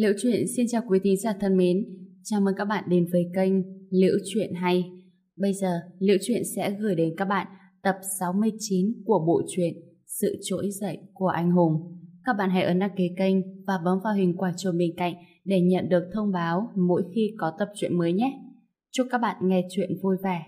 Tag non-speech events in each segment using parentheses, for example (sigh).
Liễu Chuyện xin chào quý thính giả thân mến. Chào mừng các bạn đến với kênh Liễu Chuyện Hay. Bây giờ, Liễu Chuyện sẽ gửi đến các bạn tập 69 của bộ truyện Sự Trỗi Dậy của Anh Hùng. Các bạn hãy ấn đăng ký kênh và bấm vào hình quả chuông bên cạnh để nhận được thông báo mỗi khi có tập truyện mới nhé. Chúc các bạn nghe chuyện vui vẻ.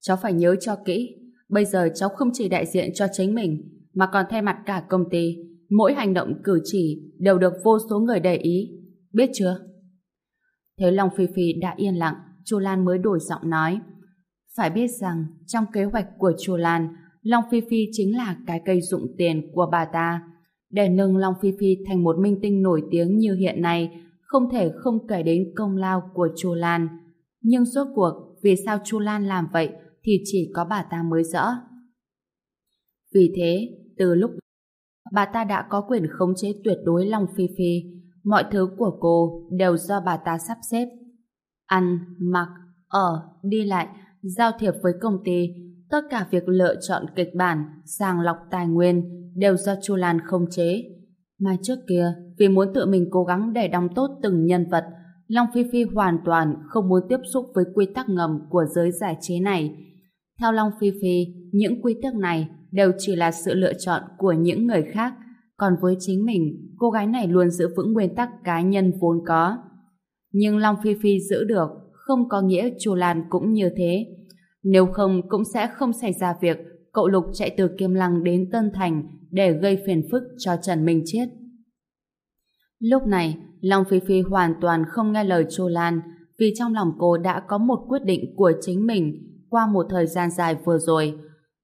Cháu phải nhớ cho kỹ Bây giờ cháu không chỉ đại diện cho chính mình, mà còn thay mặt cả công ty. Mỗi hành động cử chỉ đều được vô số người để ý. Biết chưa? Thế Long Phi Phi đã yên lặng, Chu Lan mới đổi giọng nói. Phải biết rằng, trong kế hoạch của Chu Lan, Long Phi Phi chính là cái cây dụng tiền của bà ta. Để nâng Long Phi Phi thành một minh tinh nổi tiếng như hiện nay, không thể không kể đến công lao của Chu Lan. Nhưng rốt cuộc, vì sao Chu Lan làm vậy thì chỉ có bà ta mới rõ. Vì thế, từ lúc bà ta đã có quyền khống chế tuyệt đối Long Phi Phi, mọi thứ của cô đều do bà ta sắp xếp. Ăn, mặc, ở, đi lại, giao thiệp với công ty, tất cả việc lựa chọn kịch bản, sàng lọc tài nguyên đều do Chu Lan khống chế. Mà trước kia, vì muốn tự mình cố gắng để đóng tốt từng nhân vật, Long Phi Phi hoàn toàn không muốn tiếp xúc với quy tắc ngầm của giới giải trí này, theo Long Phi Phi, những quy tắc này đều chỉ là sự lựa chọn của những người khác, còn với chính mình, cô gái này luôn giữ vững nguyên tắc cá nhân vốn có. Nhưng Long Phi Phi giữ được, không có nghĩa Chu Lan cũng như thế. Nếu không cũng sẽ không xảy ra việc cậu Lục chạy từ Kiêm Lăng đến Tân Thành để gây phiền phức cho Trần Minh Chiết. Lúc này, Long Phi Phi hoàn toàn không nghe lời Chu Lan vì trong lòng cô đã có một quyết định của chính mình qua một thời gian dài vừa rồi.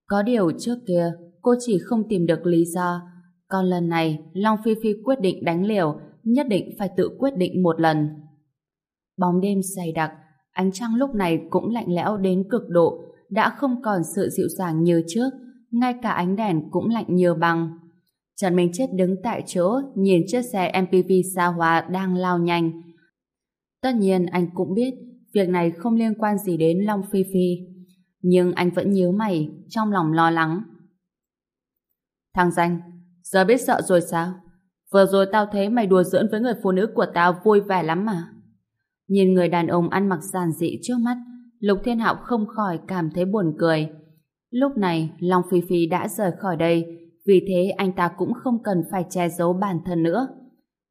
Có điều trước kia, cô chỉ không tìm được lý do. Còn lần này, Long Phi Phi quyết định đánh liều, nhất định phải tự quyết định một lần. Bóng đêm dày đặc, ánh trăng lúc này cũng lạnh lẽo đến cực độ, đã không còn sự dịu dàng như trước, ngay cả ánh đèn cũng lạnh như băng. Trần Minh Chết đứng tại chỗ, nhìn chiếc xe MPV xa hoa đang lao nhanh. Tất nhiên anh cũng biết, việc này không liên quan gì đến Long Phi Phi nhưng anh vẫn nhíu mày, trong lòng lo lắng. Thằng danh, giờ biết sợ rồi sao? Vừa rồi tao thấy mày đùa giỡn với người phụ nữ của tao vui vẻ lắm mà. Nhìn người đàn ông ăn mặc giản dị trước mắt, Lục Thiên Hạo không khỏi cảm thấy buồn cười. Lúc này, Long Phi Phi đã rời khỏi đây, vì thế anh ta cũng không cần phải che giấu bản thân nữa.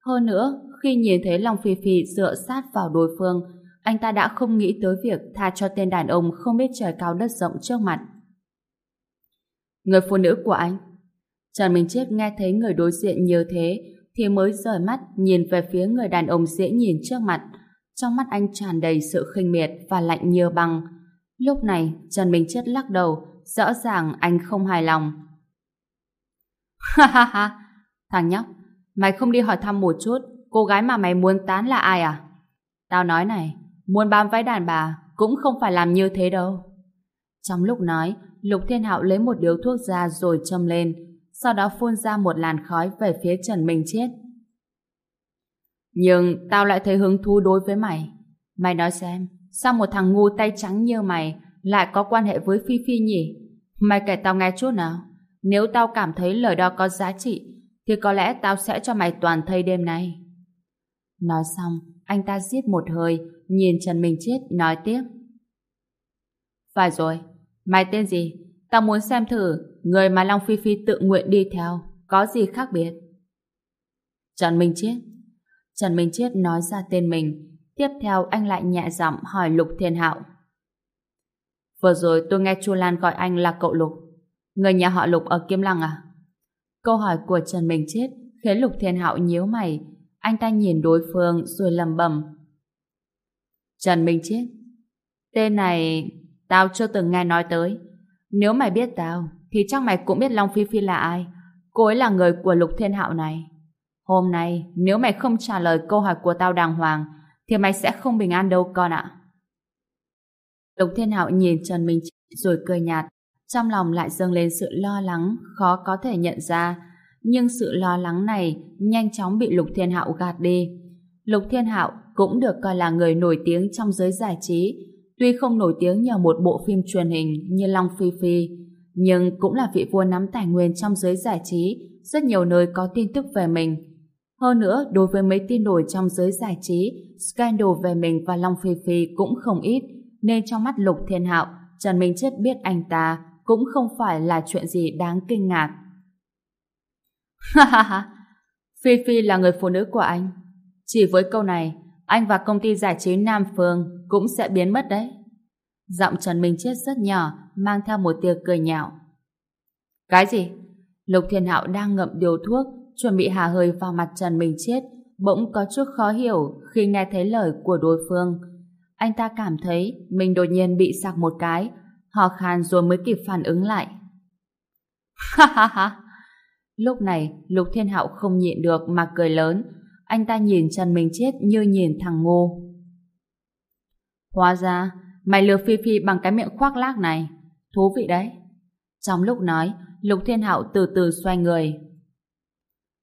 Hơn nữa, khi nhìn thấy Long Phi Phi dựa sát vào đối phương, anh ta đã không nghĩ tới việc tha cho tên đàn ông không biết trời cao đất rộng trước mặt. Người phụ nữ của anh. Trần Minh Chết nghe thấy người đối diện như thế thì mới rời mắt nhìn về phía người đàn ông dễ nhìn trước mặt. Trong mắt anh tràn đầy sự khinh miệt và lạnh như băng. Lúc này, Trần Minh Chết lắc đầu, rõ ràng anh không hài lòng. Ha ha ha, thằng nhóc, mày không đi hỏi thăm một chút, cô gái mà mày muốn tán là ai à? Tao nói này, Muốn bám váy đàn bà cũng không phải làm như thế đâu. Trong lúc nói, Lục Thiên Hạo lấy một điếu thuốc ra rồi châm lên, sau đó phun ra một làn khói về phía Trần Minh Chết. Nhưng tao lại thấy hứng thú đối với mày. Mày nói xem, sao một thằng ngu tay trắng như mày lại có quan hệ với Phi Phi nhỉ? Mày kể tao nghe chút nào. Nếu tao cảm thấy lời đó có giá trị, thì có lẽ tao sẽ cho mày toàn thây đêm nay. Nói xong, anh ta giết một hơi, nhìn Trần Minh Chết nói tiếp. Phải rồi, mày tên gì? Tao muốn xem thử người mà Long Phi Phi tự nguyện đi theo có gì khác biệt. Trần Minh Chết Trần Minh Chết nói ra tên mình tiếp theo anh lại nhẹ giọng hỏi Lục Thiên Hạo. Vừa rồi tôi nghe Chu Lan gọi anh là cậu Lục. Người nhà họ Lục ở Kim Lăng à? Câu hỏi của Trần Minh Chết khiến Lục Thiên Hạo nhíu mày. Anh ta nhìn đối phương rồi lầm bầm. Trần Minh Chiết Tên này tao chưa từng nghe nói tới. Nếu mày biết tao, thì chắc mày cũng biết Long Phi Phi là ai. Cô ấy là người của Lục Thiên Hạo này. Hôm nay, nếu mày không trả lời câu hỏi của tao đàng hoàng, thì mày sẽ không bình an đâu, con ạ. Lục Thiên Hạo nhìn Trần Minh Chiết rồi cười nhạt. Trong lòng lại dâng lên sự lo lắng, khó có thể nhận ra. Nhưng sự lo lắng này nhanh chóng bị Lục Thiên Hạo gạt đi. Lục Thiên Hạo cũng được coi là người nổi tiếng trong giới giải trí. Tuy không nổi tiếng nhờ một bộ phim truyền hình như Long Phi Phi, nhưng cũng là vị vua nắm tài nguyên trong giới giải trí, rất nhiều nơi có tin tức về mình. Hơn nữa, đối với mấy tin đồn trong giới giải trí, scandal về mình và Long Phi Phi cũng không ít, nên trong mắt Lục Thiên Hạo, Trần Minh Chết biết anh ta cũng không phải là chuyện gì đáng kinh ngạc. Ha ha ha, Phi Phi là người phụ nữ của anh. Chỉ với câu này, anh và công ty giải trí Nam Phương cũng sẽ biến mất đấy. Giọng Trần Minh Chết rất nhỏ, mang theo một tia cười nhạo. Cái gì? Lục Thiên Hạo đang ngậm điều thuốc, chuẩn bị hà hơi vào mặt Trần Minh Chết, bỗng có chút khó hiểu khi nghe thấy lời của đối phương. Anh ta cảm thấy mình đột nhiên bị sạc một cái, hò khan rồi mới kịp phản ứng lại. Ha ha ha! Lúc này, Lục Thiên Hạo không nhịn được mà cười lớn. Anh ta nhìn Trần Minh Chết như nhìn thằng ngô. Hóa ra, mày lừa Phi Phi bằng cái miệng khoác lác này. Thú vị đấy. Trong lúc nói, Lục Thiên Hạo từ từ xoay người.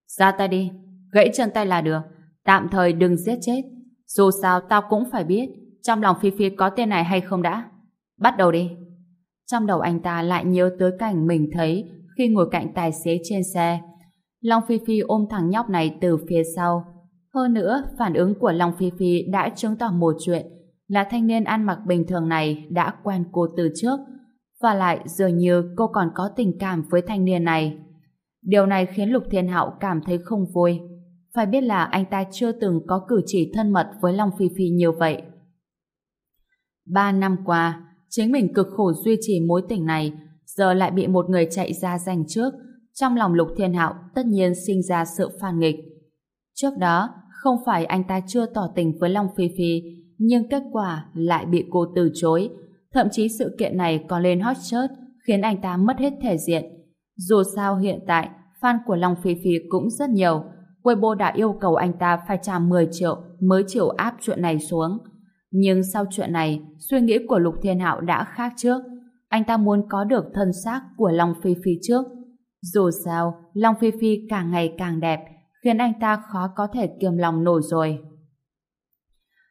Ra tay đi, gãy chân tay là được. Tạm thời đừng giết chết. Dù sao tao cũng phải biết trong lòng Phi Phi có tên này hay không đã. Bắt đầu đi. Trong đầu anh ta lại nhớ tới cảnh mình thấy khi ngồi cạnh tài xế trên xe. Long Phi Phi ôm thằng nhóc này từ phía sau. Hơn nữa, phản ứng của Long Phi Phi đã chứng tỏ một chuyện là thanh niên ăn mặc bình thường này đã quen cô từ trước và lại dường như cô còn có tình cảm với thanh niên này. Điều này khiến Lục Thiên Hạo cảm thấy không vui. Phải biết là anh ta chưa từng có cử chỉ thân mật với Long Phi Phi như vậy. Ba năm qua, chính mình cực khổ duy trì mối tình này giờ lại bị một người chạy ra giành trước, trong lòng Lục Thiên Hạo tất nhiên sinh ra sự phản nghịch. Trước đó, không phải anh ta chưa tỏ tình với Long Phi Phi, nhưng kết quả lại bị cô từ chối. Thậm chí sự kiện này còn lên hot search, khiến anh ta mất hết thể diện. Dù sao hiện tại, fan của Long Phi Phi cũng rất nhiều. Weibo đã yêu cầu anh ta phải trả 10 triệu mới chịu áp chuyện này xuống. Nhưng sau chuyện này, suy nghĩ của Lục Thiên Hạo đã khác trước anh ta muốn có được thân xác của Long Phi Phi trước. Dù sao, Long Phi Phi càng ngày càng đẹp, khiến anh ta khó có thể kiềm lòng nổi rồi.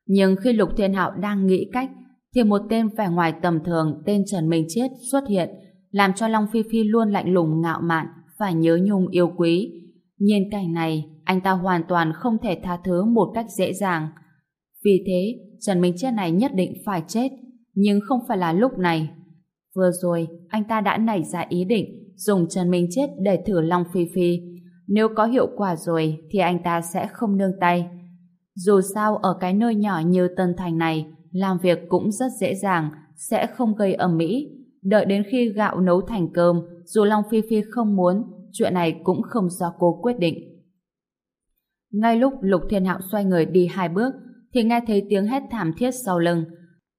Nhưng khi Lục Thiên Hạo đang nghĩ cách, thì một tên vẻ ngoài tầm thường tên Trần Minh Chiết xuất hiện, làm cho Long Phi Phi luôn lạnh lùng ngạo mạn và nhớ nhung yêu quý. Nhìn cảnh này, anh ta hoàn toàn không thể tha thứ một cách dễ dàng. Vì thế, Trần Minh Chiết này nhất định phải chết, nhưng không phải là lúc này. Vừa rồi, anh ta đã nảy ra ý định dùng Trần Minh Chết để thử Long Phi Phi. Nếu có hiệu quả rồi thì anh ta sẽ không nương tay. Dù sao ở cái nơi nhỏ như Tân Thành này, làm việc cũng rất dễ dàng, sẽ không gây ầm mỹ. Đợi đến khi gạo nấu thành cơm, dù Long Phi Phi không muốn, chuyện này cũng không do cô quyết định. Ngay lúc Lục Thiên Hạo xoay người đi hai bước, thì nghe thấy tiếng hét thảm thiết sau lưng.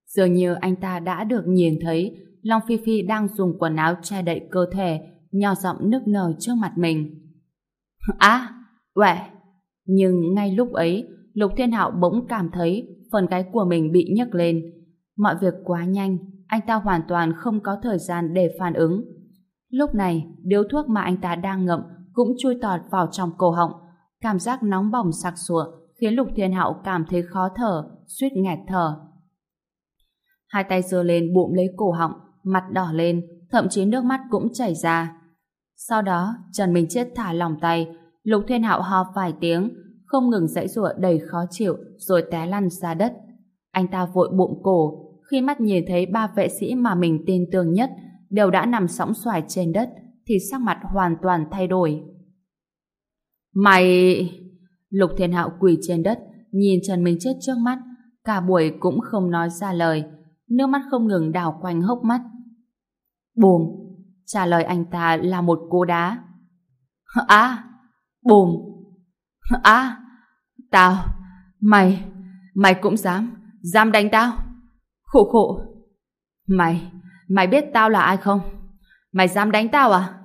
Dường như anh ta đã được nhìn thấy Long Phi Phi đang dùng quần áo che đậy cơ thể, nhỏ giọng nức nở trước mặt mình. À, à, Nhưng ngay lúc ấy, Lục Thiên Hạo bỗng cảm thấy phần gáy của mình bị nhấc lên. Mọi việc quá nhanh, anh ta hoàn toàn không có thời gian để phản ứng. Lúc này, điếu thuốc mà anh ta đang ngậm cũng chui tọt vào trong cổ họng. Cảm giác nóng bỏng sặc sụa khiến Lục Thiên Hạo cảm thấy khó thở, suýt nghẹt thở. Hai tay giơ lên bụm lấy cổ họng, mặt đỏ lên, thậm chí nước mắt cũng chảy ra. Sau đó, Trần Minh Chết thả lòng tay, Lục Thiên Hạo ho vài tiếng, không ngừng dãy giụa đầy khó chịu, rồi té lăn ra đất. Anh ta vội bụng cổ, khi mắt nhìn thấy ba vệ sĩ mà mình tin tưởng nhất đều đã nằm sóng xoài trên đất, thì sắc mặt hoàn toàn thay đổi. Mày... Lục Thiên Hạo quỳ trên đất, nhìn Trần Minh Chết trước mắt, cả buổi cũng không nói ra lời, nước mắt không ngừng đảo quanh hốc mắt. Bùm! Trả lời anh ta là một cú đá. (laughs) À! Bùm! À! Tao! Mày! Mày cũng dám! Dám đánh tao! Khổ khổ! Mày! Mày biết tao là ai không? Mày dám đánh tao à?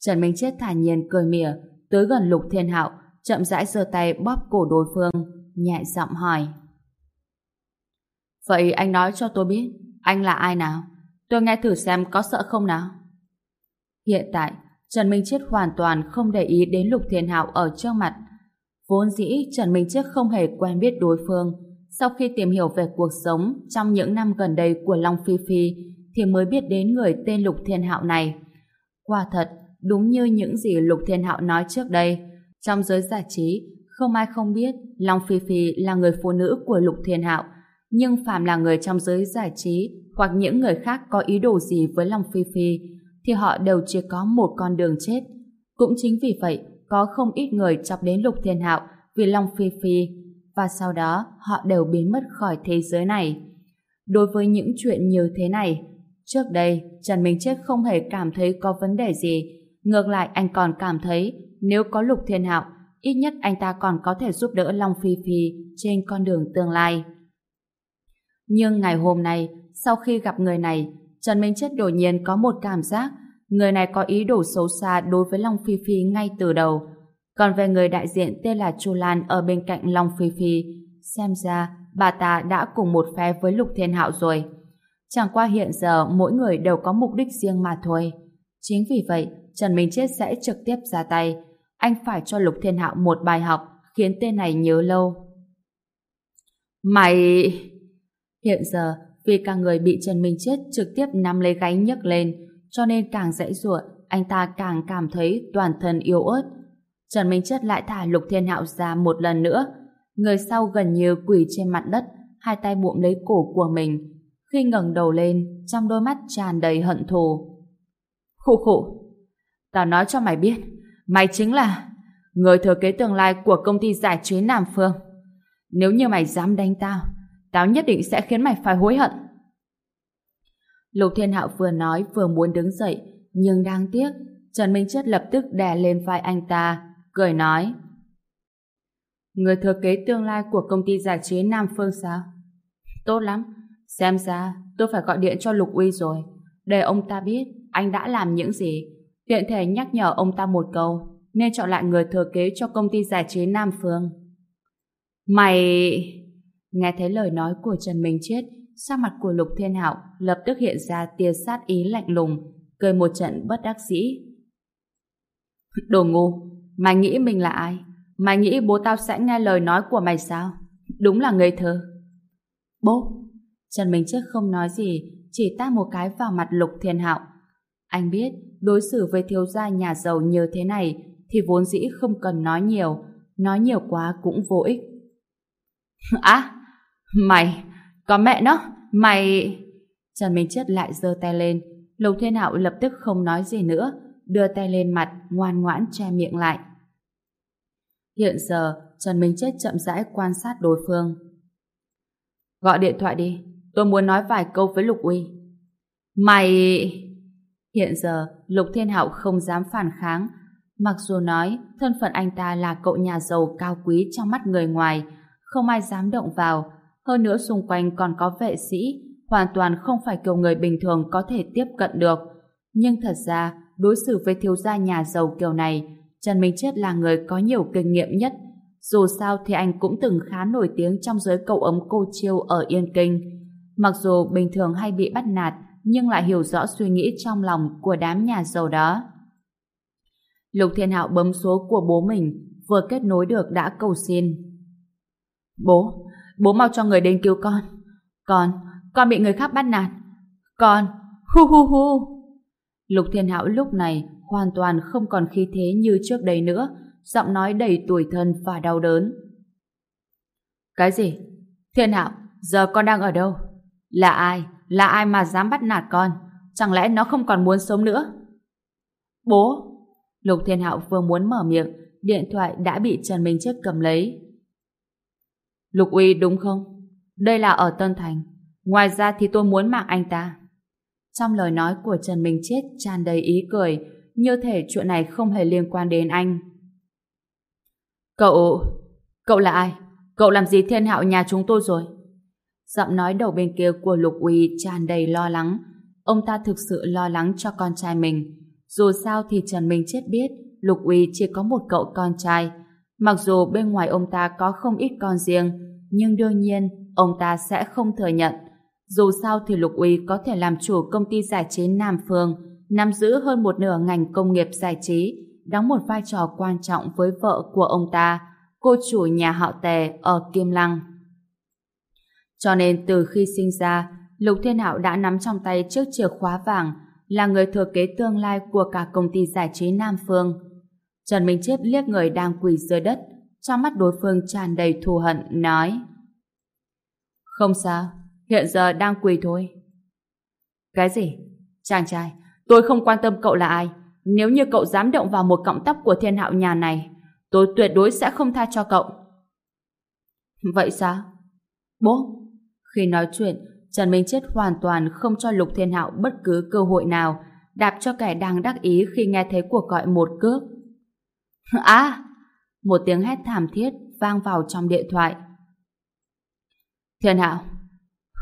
Trần Minh Chết thản nhiên cười mỉa, tới gần Lục Thiên Hạo, chậm rãi giơ tay bóp cổ đối phương, nhẹ giọng hỏi. Vậy anh nói cho tôi biết, anh là ai nào? Tôi nghe thử xem có sợ không nào. Hiện tại, Trần Minh Chết hoàn toàn không để ý đến Lục Thiên Hạo ở trước mặt. Vốn dĩ Trần Minh Chết không hề quen biết đối phương. Sau khi tìm hiểu về cuộc sống trong những năm gần đây của Long Phi Phi, thì mới biết đến người tên Lục Thiên Hạo này. Quả thật, đúng như những gì Lục Thiên Hạo nói trước đây, trong giới giải trí, không ai không biết Long Phi Phi là người phụ nữ của Lục Thiên Hạo, nhưng phạm là người trong giới giải trí hoặc những người khác có ý đồ gì với Long Phi Phi, thì họ đều chỉ có một con đường chết. Cũng chính vì vậy, có không ít người chọc đến Lục Thiên Hạo vì Long Phi Phi, và sau đó họ đều biến mất khỏi thế giới này. Đối với những chuyện như thế này, trước đây Trần Minh Chết không hề cảm thấy có vấn đề gì, ngược lại anh còn cảm thấy nếu có Lục Thiên Hạo, ít nhất anh ta còn có thể giúp đỡ Long Phi Phi trên con đường tương lai. Nhưng ngày hôm nay, sau khi gặp người này, Trần Minh Chết đột nhiên có một cảm giác người này có ý đồ xấu xa đối với Long Phi Phi ngay từ đầu. Còn về người đại diện tên là Chu Lan ở bên cạnh Long Phi Phi, xem ra bà ta đã cùng một phe với Lục Thiên Hạo rồi. Chẳng qua hiện giờ mỗi người đều có mục đích riêng mà thôi. Chính vì vậy, Trần Minh Chết sẽ trực tiếp ra tay. Anh phải cho Lục Thiên Hạo một bài học khiến tên này nhớ lâu. Mày... Hiện giờ, vì cả người bị Trần Minh Chết trực tiếp nắm lấy gáy nhấc lên, cho nên càng dãy ruộng, anh ta càng cảm thấy toàn thân yếu ớt. Trần Minh Chết lại thả Lục Thiên Hạo ra một lần nữa. Người sau gần như quỳ trên mặt đất, hai tay buộm lấy cổ của mình. Khi ngẩng đầu lên, trong đôi mắt tràn đầy hận thù. Khụ khụ, tao nói cho mày biết, mày chính là người thừa kế tương lai của công ty giải trí Nam Phương. Nếu như mày dám đánh tao, tao nhất định sẽ khiến mày phải hối hận. Lục Thiên Hạo vừa nói vừa muốn đứng dậy, nhưng đáng tiếc, Trần Minh chất lập tức đè lên vai anh ta, cười nói. Người thừa kế tương lai của công ty giải trí Nam Phương sao? Tốt lắm, xem ra tôi phải gọi điện cho Lục Uy rồi, để ông ta biết anh đã làm những gì, tiện thể nhắc nhở ông ta một câu, nên chọn lại người thừa kế cho công ty giải trí Nam Phương. Mày... Nghe thấy lời nói của Trần Minh Chết, sắc mặt của Lục Thiên Hạo lập tức hiện ra tia sát ý lạnh lùng, cười một trận bất đắc dĩ. Đồ ngu, mày nghĩ mình là ai? Mày nghĩ bố tao sẽ nghe lời nói của mày sao? Đúng là ngây thơ. Bố! Trần Minh Chết không nói gì, chỉ tát một cái vào mặt Lục Thiên Hạo. Anh biết, đối xử với thiếu gia nhà giàu như thế này thì vốn dĩ không cần nói nhiều, nói nhiều quá cũng vô ích. (laughs) À. Mày, có mẹ nó, mày... Trần Minh Chết lại giơ tay lên. Lục Thiên Hạo lập tức không nói gì nữa, đưa tay lên mặt, ngoan ngoãn che miệng lại. Hiện giờ, Trần Minh Chết chậm rãi quan sát đối phương. Gọi điện thoại đi, tôi muốn nói vài câu với Lục Uy. Mày... Hiện giờ, Lục Thiên Hạo không dám phản kháng. Mặc dù nói, thân phận anh ta là cậu nhà giàu cao quý trong mắt người ngoài, không ai dám động vào, hơn nữa xung quanh còn có vệ sĩ, hoàn toàn không phải kiểu người bình thường có thể tiếp cận được. Nhưng thật ra, đối xử với thiếu gia nhà giàu kiểu này, Trần Minh Chết là người có nhiều kinh nghiệm nhất. Dù sao thì anh cũng từng khá nổi tiếng trong giới cậu ấm cô chiêu ở Yên Kinh. Mặc dù bình thường hay bị bắt nạt, nhưng lại hiểu rõ suy nghĩ trong lòng của đám nhà giàu đó. Lục Thiên Hạo bấm số của bố mình, vừa kết nối được đã cầu xin. Bố, Bố mau cho người đến cứu con. Con, con bị người khác bắt nạt. Con, hu hu hu. Lục Thiên Hạo lúc này hoàn toàn không còn khí thế như trước đây nữa, giọng nói đầy tuổi thân và đau đớn. Cái gì? Thiên Hạo, giờ con đang ở đâu? Là ai? Là ai mà dám bắt nạt con? Chẳng lẽ nó không còn muốn sống nữa? Bố! Lục Thiên Hạo vừa muốn mở miệng, điện thoại đã bị Trần Minh chất cầm lấy. Lục Uy đúng không? Đây là ở Tân Thành. Ngoài ra thì tôi muốn mạng anh ta. Trong lời nói của Trần Minh Chết tràn đầy ý cười, như thể chuyện này không hề liên quan đến anh. Cậu... Cậu là ai? Cậu làm gì thiên hạo nhà chúng tôi rồi? Giọng nói đầu bên kia của Lục Uy tràn đầy lo lắng. Ông ta thực sự lo lắng cho con trai mình. Dù sao thì Trần Minh Chết biết Lục Uy chỉ có một cậu con trai, Mặc dù bên ngoài ông ta có không ít con riêng, nhưng đương nhiên ông ta sẽ không thừa nhận. Dù sao thì Lục Uy có thể làm chủ công ty giải trí Nam Phương, nắm giữ hơn một nửa ngành công nghiệp giải trí, đóng một vai trò quan trọng với vợ của ông ta, cô chủ nhà họ Tề ở Kim Lăng. Cho nên từ khi sinh ra, Lục Thiên Hạo đã nắm trong tay chiếc chìa khóa vàng là người thừa kế tương lai của cả công ty giải trí Nam Phương. Trần Minh Chết liếc người đang quỳ dưới đất, trong mắt đối phương tràn đầy thù hận, nói Không sao, hiện giờ đang quỳ thôi. Cái gì? Chàng trai, tôi không quan tâm cậu là ai. Nếu như cậu dám động vào một cọng tóc của thiên hạo nhà này, tôi tuyệt đối sẽ không tha cho cậu. Vậy sao? Bố! Khi nói chuyện, Trần Minh Chết hoàn toàn không cho Lục Thiên Hạo bất cứ cơ hội nào đạp cho kẻ đang đắc ý khi nghe thấy cuộc gọi một cước. À! Một tiếng hét thảm thiết vang vào trong điện thoại. Thiên Hạo!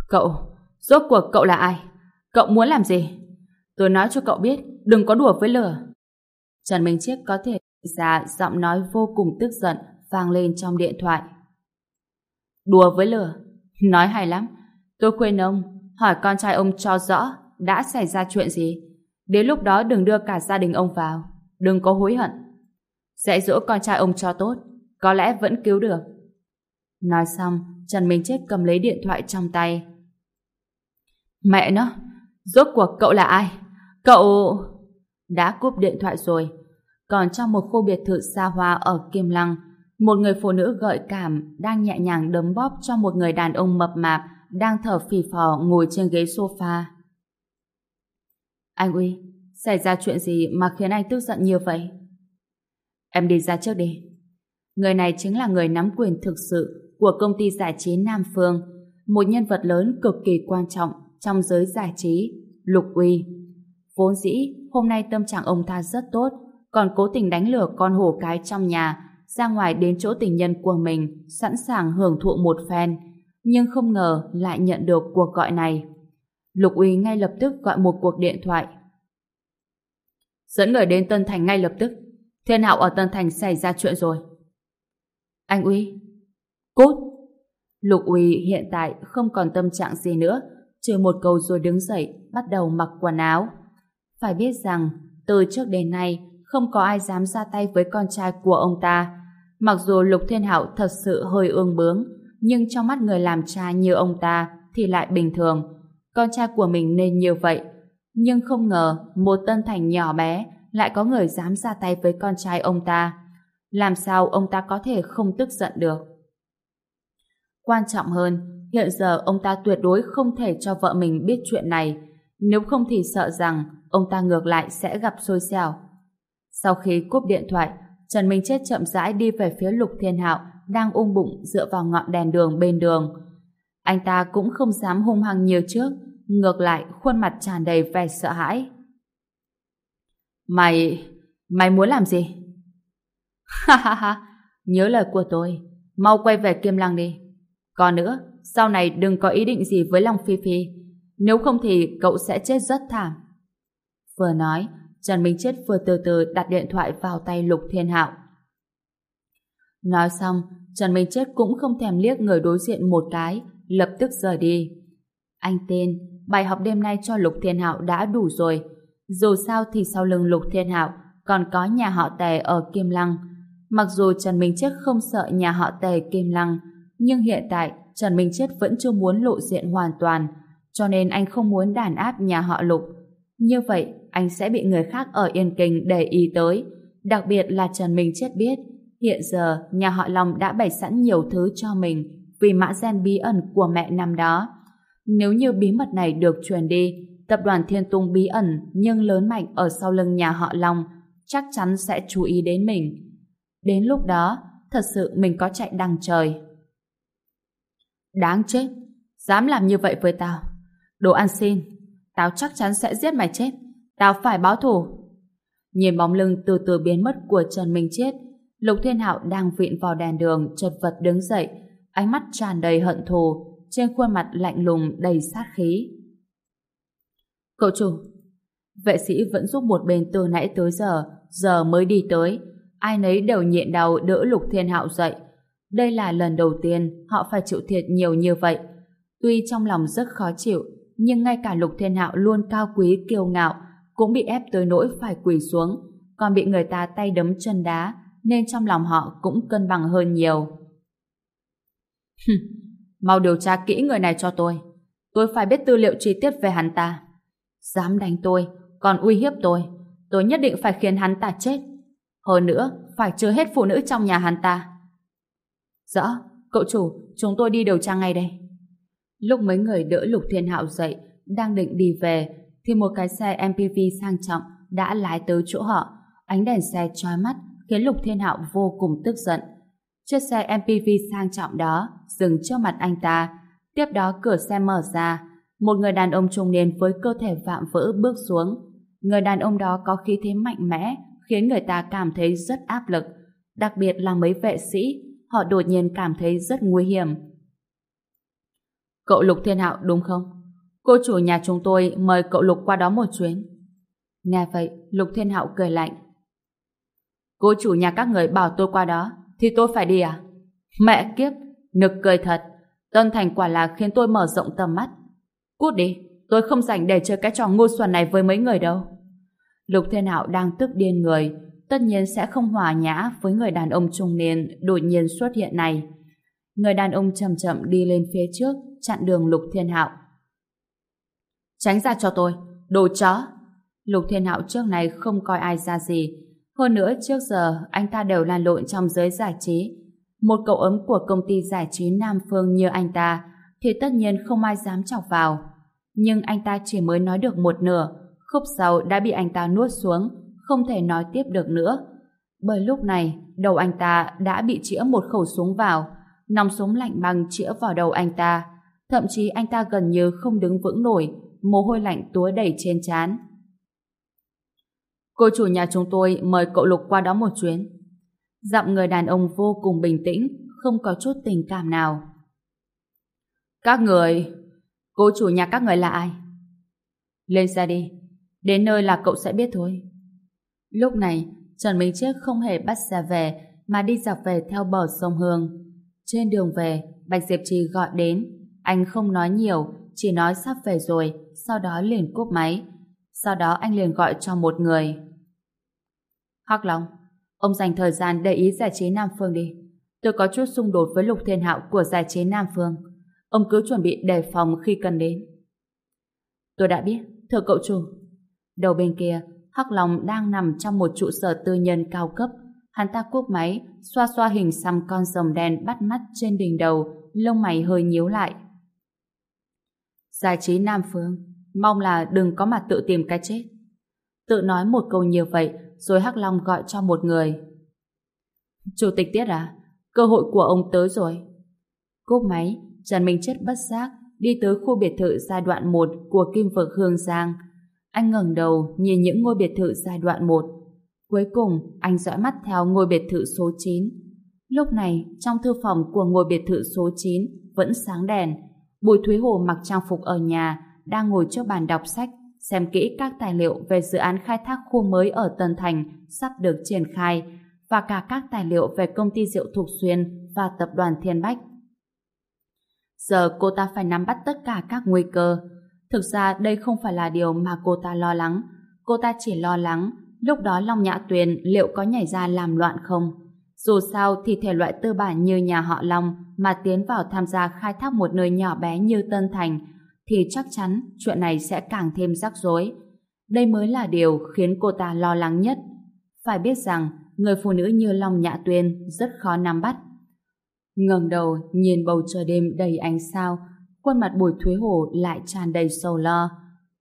Cậu! Rốt cuộc cậu là ai? Cậu muốn làm gì? Tôi nói cho cậu biết, đừng có đùa với lửa. Trần Minh Chiết có thể ra giọng nói vô cùng tức giận vang lên trong điện thoại. Đùa với lửa? Nói hay lắm. Tôi khuyên ông, hỏi con trai ông cho rõ đã xảy ra chuyện gì. Đến lúc đó đừng đưa cả gia đình ông vào. Đừng có hối hận. Dạy dỗ con trai ông cho tốt. Có lẽ vẫn cứu được. Nói xong, Trần Minh Chết cầm lấy điện thoại trong tay. Mẹ nó, rốt cuộc cậu là ai? Cậu... Đã cúp điện thoại rồi. Còn trong một khu biệt thự xa hoa ở Kim Lăng, một người phụ nữ gợi cảm đang nhẹ nhàng đấm bóp cho một người đàn ông mập mạp đang thở phì phò ngồi trên ghế sofa. Anh Uy, xảy ra chuyện gì mà khiến anh tức giận như vậy? Em đi ra trước đi. Người này chính là người nắm quyền thực sự của công ty giải trí Nam Phương, một nhân vật lớn cực kỳ quan trọng trong giới giải trí, Lục Uy. Vốn dĩ, hôm nay tâm trạng ông ta rất tốt, còn cố tình đánh lừa con hổ cái trong nhà, ra ngoài đến chỗ tình nhân của mình, sẵn sàng hưởng thụ một phen, nhưng không ngờ lại nhận được cuộc gọi này. Lục Uy ngay lập tức gọi một cuộc điện thoại. Dẫn người đến Tân Thành ngay lập tức. Thiên Hạo ở Tân Thành xảy ra chuyện rồi. Anh Uy. Cút. Lục Uy hiện tại không còn tâm trạng gì nữa, trừ một câu rồi đứng dậy, bắt đầu mặc quần áo. Phải biết rằng, từ trước đến nay, không có ai dám ra tay với con trai của ông ta. Mặc dù Lục Thiên Hạo thật sự hơi ương bướng, nhưng trong mắt người làm cha như ông ta thì lại bình thường. Con trai của mình nên như vậy. Nhưng không ngờ một tân thành nhỏ bé lại có người dám ra tay với con trai ông ta. Làm sao ông ta có thể không tức giận được? Quan trọng hơn, hiện giờ ông ta tuyệt đối không thể cho vợ mình biết chuyện này. Nếu không thì sợ rằng ông ta ngược lại sẽ gặp xôi xẻo. Sau khi cúp điện thoại, Trần Minh Chết chậm rãi đi về phía Lục Thiên Hạo đang ung bụng dựa vào ngọn đèn đường bên đường. Anh ta cũng không dám hung hăng nhiều trước, ngược lại khuôn mặt tràn đầy vẻ sợ hãi. Mày... mày muốn làm gì? Ha ha ha, nhớ lời của tôi, mau quay về Kim Lăng đi. Còn nữa, sau này đừng có ý định gì với Long Phi Phi, nếu không thì cậu sẽ chết rất thảm. Vừa nói, Trần Minh Chết vừa từ từ đặt điện thoại vào tay Lục Thiên Hạo. Nói xong, Trần Minh Chết cũng không thèm liếc người đối diện một cái, lập tức rời đi. Anh tên, bài học đêm nay cho Lục Thiên Hạo đã đủ rồi. Dù sao thì sau lưng Lục Thiên Hạo còn có nhà họ Tề ở Kim Lăng. Mặc dù Trần Minh Chết không sợ nhà họ Tề Kim Lăng, nhưng hiện tại Trần Minh Chết vẫn chưa muốn lộ diện hoàn toàn, cho nên anh không muốn đàn áp nhà họ Lục. Như vậy, anh sẽ bị người khác ở Yên Kinh để ý tới. Đặc biệt là Trần Minh Chết biết, hiện giờ nhà họ Long đã bày sẵn nhiều thứ cho mình vì mã gen bí ẩn của mẹ năm đó. Nếu như bí mật này được truyền đi, tập đoàn Thiên Tung bí ẩn nhưng lớn mạnh ở sau lưng nhà họ Long chắc chắn sẽ chú ý đến mình. Đến lúc đó, thật sự mình có chạy đằng trời. Đáng chết! Dám làm như vậy với tao. Đồ ăn xin! Tao chắc chắn sẽ giết mày chết. Tao phải báo thù. Nhìn bóng lưng từ từ biến mất của Trần Minh Chết, Lục Thiên Hạo đang vịn vào đèn đường chật vật đứng dậy, ánh mắt tràn đầy hận thù, trên khuôn mặt lạnh lùng đầy sát khí. Cậu chủ, vệ sĩ vẫn giúp một bên từ nãy tới giờ, giờ mới đi tới. Ai nấy đều nhịn đau đỡ Lục Thiên Hạo dậy. Đây là lần đầu tiên họ phải chịu thiệt nhiều như vậy. Tuy trong lòng rất khó chịu, nhưng ngay cả Lục Thiên Hạo luôn cao quý kiêu ngạo, cũng bị ép tới nỗi phải quỳ xuống, còn bị người ta tay đấm chân đá, nên trong lòng họ cũng cân bằng hơn nhiều. mau điều tra kỹ người này cho tôi. tôi phải biết tư liệu chi tiết về hắn ta. Dám đánh tôi, còn uy hiếp tôi. Tôi nhất định phải khiến hắn ta chết. Hơn nữa, phải trừ hết phụ nữ trong nhà hắn ta. Rõ, cậu chủ, chúng tôi đi điều tra ngay đây. Lúc mấy người đỡ Lục Thiên Hạo dậy, đang định đi về, thì một cái xe MPV sang trọng đã lái tới chỗ họ. Ánh đèn xe trói mắt, khiến Lục Thiên Hạo vô cùng tức giận. Chiếc xe MPV sang trọng đó dừng trước mặt anh ta. Tiếp đó cửa xe mở ra. Một người đàn ông trung niên với cơ thể vạm vỡ bước xuống. Người đàn ông đó có khí thế mạnh mẽ, khiến người ta cảm thấy rất áp lực. Đặc biệt là mấy vệ sĩ, họ đột nhiên cảm thấy rất nguy hiểm. Cậu Lục Thiên Hạo đúng không? Cô chủ nhà chúng tôi mời cậu Lục qua đó một chuyến. Nghe vậy, Lục Thiên Hạo cười lạnh. Cô chủ nhà các người bảo tôi qua đó, thì tôi phải đi à? Mẹ kiếp, nực cười thật. Tân Thành quả là khiến tôi mở rộng tầm mắt. Cút đi, tôi không rảnh để chơi cái trò ngu xuẩn này với mấy người đâu. Lục Thiên Hạo đang tức điên người, tất nhiên sẽ không hòa nhã với người đàn ông trung niên đột nhiên xuất hiện này. Người đàn ông chậm chậm đi lên phía trước, chặn đường Lục Thiên Hạo. Tránh ra cho tôi, đồ chó! Lục Thiên Hạo trước này không coi ai ra gì, hơn nữa trước giờ anh ta đều lan lộn trong giới giải trí. Một cậu ấm của công ty giải trí Nam Phương như anh ta thì tất nhiên không ai dám chọc vào. Nhưng anh ta chỉ mới nói được một nửa, khúc sau đã bị anh ta nuốt xuống, không thể nói tiếp được nữa. Bởi lúc này, đầu anh ta đã bị chĩa một khẩu súng vào, nòng súng lạnh băng chĩa vào đầu anh ta. Thậm chí anh ta gần như không đứng vững nổi, mồ hôi lạnh túa đầy trên trán. Cô chủ nhà chúng tôi mời cậu Lục qua đó một chuyến. Giọng người đàn ông vô cùng bình tĩnh, không có chút tình cảm nào. Các người... Cô chủ nhà các người là ai? Lên xe đi. Đến nơi là cậu sẽ biết thôi. Lúc này, Trần Minh Chiết không hề bắt xe về, mà đi dọc về theo bờ sông Hương. Trên đường về, Bạch Diệp Trì gọi đến. Anh không nói nhiều, chỉ nói sắp về rồi, sau đó liền cúp máy. Sau đó anh liền gọi cho một người. Hắc Long, ông dành thời gian để ý giải trí Nam Phương đi. Tôi có chút xung đột với Lục Thiên Hạo của giải trí Nam Phương. Ông cứ chuẩn bị đề phòng khi cần đến. Tôi đã biết, thưa cậu chủ. Đầu bên kia, Hắc Long đang nằm trong một trụ sở tư nhân cao cấp. Hắn ta cúp máy, xoa xoa hình xăm con rồng đen bắt mắt trên đỉnh đầu, lông mày hơi nhíu lại. Giải trí Nam Phương, mong là đừng có mặt tự tìm cái chết. Tự nói một câu như vậy, rồi Hắc Long gọi cho một người. Chủ tịch Tiết à, cơ hội của ông tới rồi. Cúp máy, Trần Minh chất bất giác đi tới khu biệt thự giai đoạn 1 của Kim Phượng Hương Giang. Anh ngẩng đầu nhìn những ngôi biệt thự giai đoạn 1. Cuối cùng, anh dõi mắt theo ngôi biệt thự số 9. Lúc này, trong thư phòng của ngôi biệt thự số 9 vẫn sáng đèn. Bùi Thúy Hồ mặc trang phục ở nhà, đang ngồi trước bàn đọc sách, xem kỹ các tài liệu về dự án khai thác khu mới ở Tân Thành sắp được triển khai và cả các tài liệu về công ty rượu Thục Xuyên và tập đoàn Thiên Bách. Giờ cô ta phải nắm bắt tất cả các nguy cơ. Thực ra đây không phải là điều mà cô ta lo lắng. Cô ta chỉ lo lắng lúc đó Long Nhã Tuyền liệu có nhảy ra làm loạn không. Dù sao thì thể loại tư bản như nhà họ Long mà tiến vào tham gia khai thác một nơi nhỏ bé như Tân Thành thì chắc chắn chuyện này sẽ càng thêm rắc rối. Đây mới là điều khiến cô ta lo lắng nhất. Phải biết rằng, người phụ nữ như Long Nhã Tuyên rất khó nắm bắt ngẩng đầu nhìn bầu trời đêm đầy ánh sao, khuôn mặt Bùi Thúy Hổ lại tràn đầy sầu lo.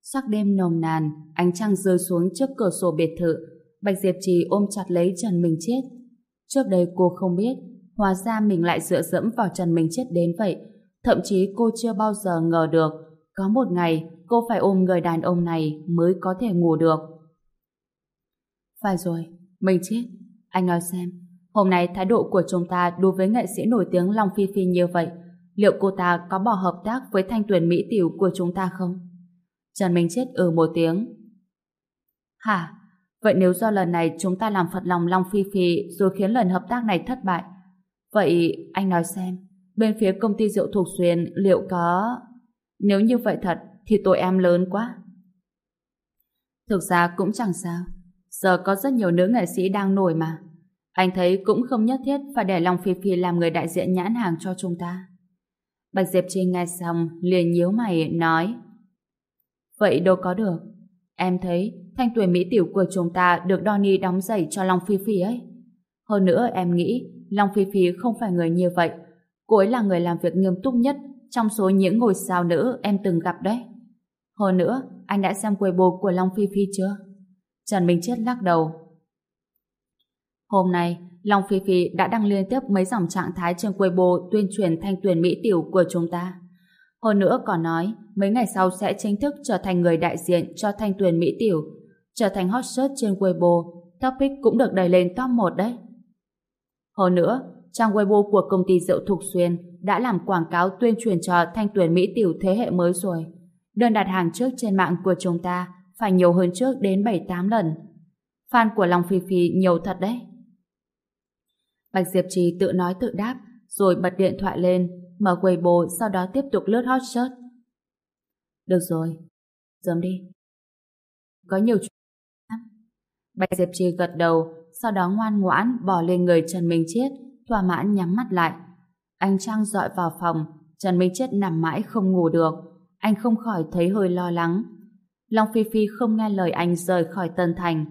Sắc đêm nồng nàn, ánh trăng rơi xuống trước cửa sổ biệt thự. Bạch Diệp Trì ôm chặt lấy Trần Minh Chết. Trước đây cô không biết, hóa ra mình lại dựa dẫm vào Trần Minh Chết đến vậy. Thậm chí cô chưa bao giờ ngờ được có một ngày cô phải ôm người đàn ông này mới có thể ngủ được. Phải rồi, mình chết. Anh nói xem, hôm nay thái độ của chúng ta đối với nghệ sĩ nổi tiếng Long Phi Phi như vậy, liệu cô ta có bỏ hợp tác với thanh tuyển Mỹ Tiểu của chúng ta không? Trần Minh Chết ừ một tiếng. Hả? Vậy nếu do lần này chúng ta làm phật lòng Long Phi Phi rồi khiến lần hợp tác này thất bại, vậy anh nói xem, bên phía công ty rượu thuộc Xuyên liệu có... Nếu như vậy thật thì tội em lớn quá. Thực ra cũng chẳng sao. Giờ có rất nhiều nữ nghệ sĩ đang nổi mà. Anh thấy cũng không nhất thiết phải để Long Phi Phi làm người đại diện nhãn hàng cho chúng ta. Bạch Diệp Trinh nghe xong liền nhíu mày nói Vậy đâu có được Em thấy thanh tuổi mỹ tiểu của chúng ta được Donny đóng giày cho Long Phi Phi ấy. Hơn nữa em nghĩ Long Phi Phi không phải người như vậy. Cô ấy là người làm việc nghiêm túc nhất trong số những ngôi sao nữ em từng gặp đấy. Hơn nữa, anh đã xem Weibo của Long Phi Phi chưa? Trần Minh Chết lắc đầu. Hôm nay, Long Phi Phi đã đăng liên tiếp mấy dòng trạng thái trên Weibo tuyên truyền thanh tuyển mỹ tiểu của chúng ta. Hơn nữa còn nói, mấy ngày sau sẽ chính thức trở thành người đại diện cho thanh tuyển mỹ tiểu, trở thành hot search trên Weibo, topic cũng được đẩy lên top 1 đấy. Hơn nữa, trang Weibo của công ty rượu Thục Xuyên đã làm quảng cáo tuyên truyền cho thanh tuyển mỹ tiểu thế hệ mới rồi. Đơn đặt hàng trước trên mạng của chúng ta phải nhiều hơn trước đến 7-8 lần. Fan của Long Phi Phi nhiều thật đấy. Bạch Diệp Trì tự nói tự đáp, rồi bật điện thoại lên, mở Weibo, sau đó tiếp tục lướt hot search. Được rồi, sớm đi. Có nhiều chuyện Bạch Diệp Trì gật đầu, sau đó ngoan ngoãn bỏ lên người Trần Minh Chết, thỏa mãn nhắm mắt lại. Anh Trang dọi vào phòng, Trần Minh Chết nằm mãi không ngủ được. Anh không khỏi thấy hơi lo lắng. Long Phi Phi không nghe lời anh rời khỏi Tân Thành.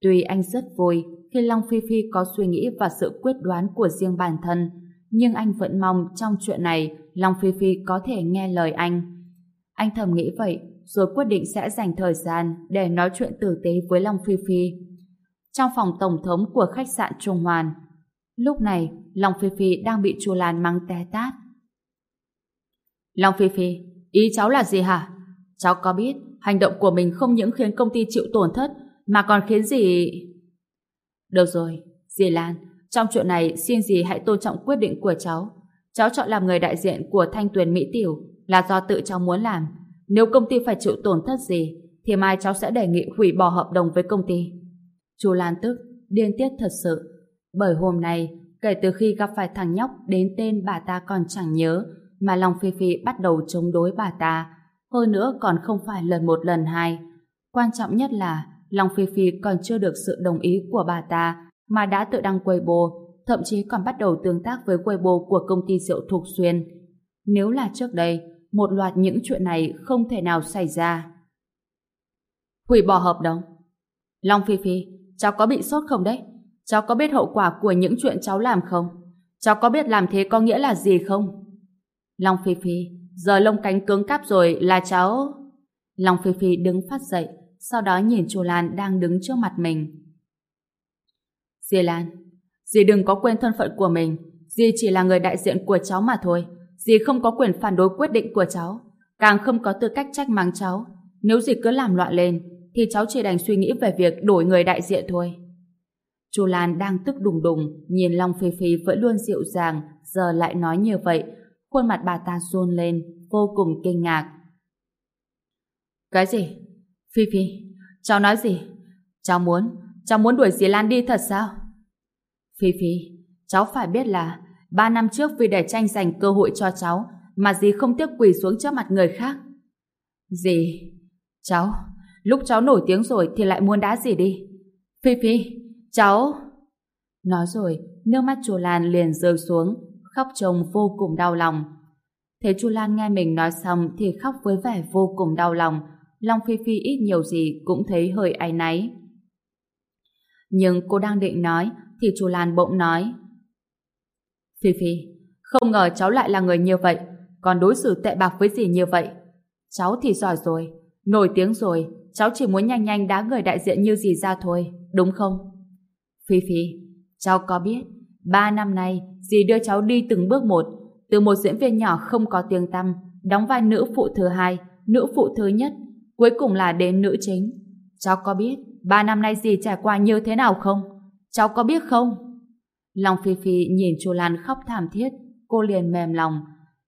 Tuy anh rất vui khi Long Phi Phi có suy nghĩ và sự quyết đoán của riêng bản thân, nhưng anh vẫn mong trong chuyện này Long Phi Phi có thể nghe lời anh. Anh thầm nghĩ vậy, rồi quyết định sẽ dành thời gian để nói chuyện tử tế với Long Phi Phi. Trong phòng tổng thống của khách sạn Trung Hoàn, lúc này Long Phi Phi đang bị Chu Lan mắng té tát. Long Phi Phi, ý cháu là gì hả? Cháu có biết hành động của mình không những khiến công ty chịu tổn thất mà còn khiến gì... Được rồi, dì Lan, trong chuyện này xin dì hãy tôn trọng quyết định của cháu. Cháu chọn làm người đại diện của Thanh Tuyền Mỹ Tiểu là do tự cháu muốn làm. Nếu công ty phải chịu tổn thất gì, thì mai cháu sẽ đề nghị hủy bỏ hợp đồng với công ty. Chú Lan tức, điên tiết thật sự. Bởi hôm nay, kể từ khi gặp phải thằng nhóc đến tên bà ta còn chẳng nhớ, mà Long Phi Phi bắt đầu chống đối bà ta. Hơn nữa còn không phải lần một lần hai. Quan trọng nhất là Long Phi Phi còn chưa được sự đồng ý của bà ta mà đã tự đăng Weibo, thậm chí còn bắt đầu tương tác với Weibo của công ty rượu Thục Xuyên. Nếu là trước đây, một loạt những chuyện này không thể nào xảy ra. Hủy bỏ hợp đồng. Long Phi Phi, cháu có bị sốt không đấy? Cháu có biết hậu quả của những chuyện cháu làm không? Cháu có biết làm thế có nghĩa là gì không? Long Phi Phi, giờ lông cánh cứng cáp rồi là cháu... Long Phi Phi đứng phát dậy, sau đó nhìn Chu Lan đang đứng trước mặt mình. Dì Lan, dì đừng có quên thân phận của mình, dì chỉ là người đại diện của cháu mà thôi. Dì không có quyền phản đối quyết định của cháu, càng không có tư cách trách mắng cháu. Nếu dì cứ làm loạn lên, thì cháu chỉ đành suy nghĩ về việc đổi người đại diện thôi. Chu Lan đang tức đùng đùng, nhìn Long Phi Phi vẫn luôn dịu dàng, giờ lại nói như vậy. Khuôn mặt bà ta run lên, vô cùng kinh ngạc. Cái gì? Phi Phi, cháu nói gì? Cháu muốn, cháu muốn đuổi dì Lan đi thật sao? Phi Phi, cháu phải biết là Ba năm trước vì để tranh giành cơ hội cho cháu mà dì không tiếc quỳ xuống trước mặt người khác. Dì, cháu, lúc cháu nổi tiếng rồi thì lại muốn đá gì đi. Phi Phi, cháu... Nói rồi, nước mắt chú Lan liền rơi xuống, khóc chồng vô cùng đau lòng. Thế chú Lan nghe mình nói xong thì khóc với vẻ vô cùng đau lòng. Long Phi Phi ít nhiều gì cũng thấy hơi áy náy. Nhưng cô đang định nói thì chú Lan bỗng nói Phi Phi, không ngờ cháu lại là người như vậy, còn đối xử tệ bạc với gì như vậy. Cháu thì giỏi rồi, nổi tiếng rồi, cháu chỉ muốn nhanh nhanh đá người đại diện như gì ra thôi, đúng không? Phi Phi, cháu có biết, ba năm nay, dì đưa cháu đi từng bước một, từ một diễn viên nhỏ không có tiếng tăm, đóng vai nữ phụ thứ hai, nữ phụ thứ nhất, cuối cùng là đến nữ chính. Cháu có biết, ba năm nay gì trải qua như thế nào không? Cháu có biết không? Long Phi Phi nhìn Chu Lan khóc thảm thiết, cô liền mềm lòng.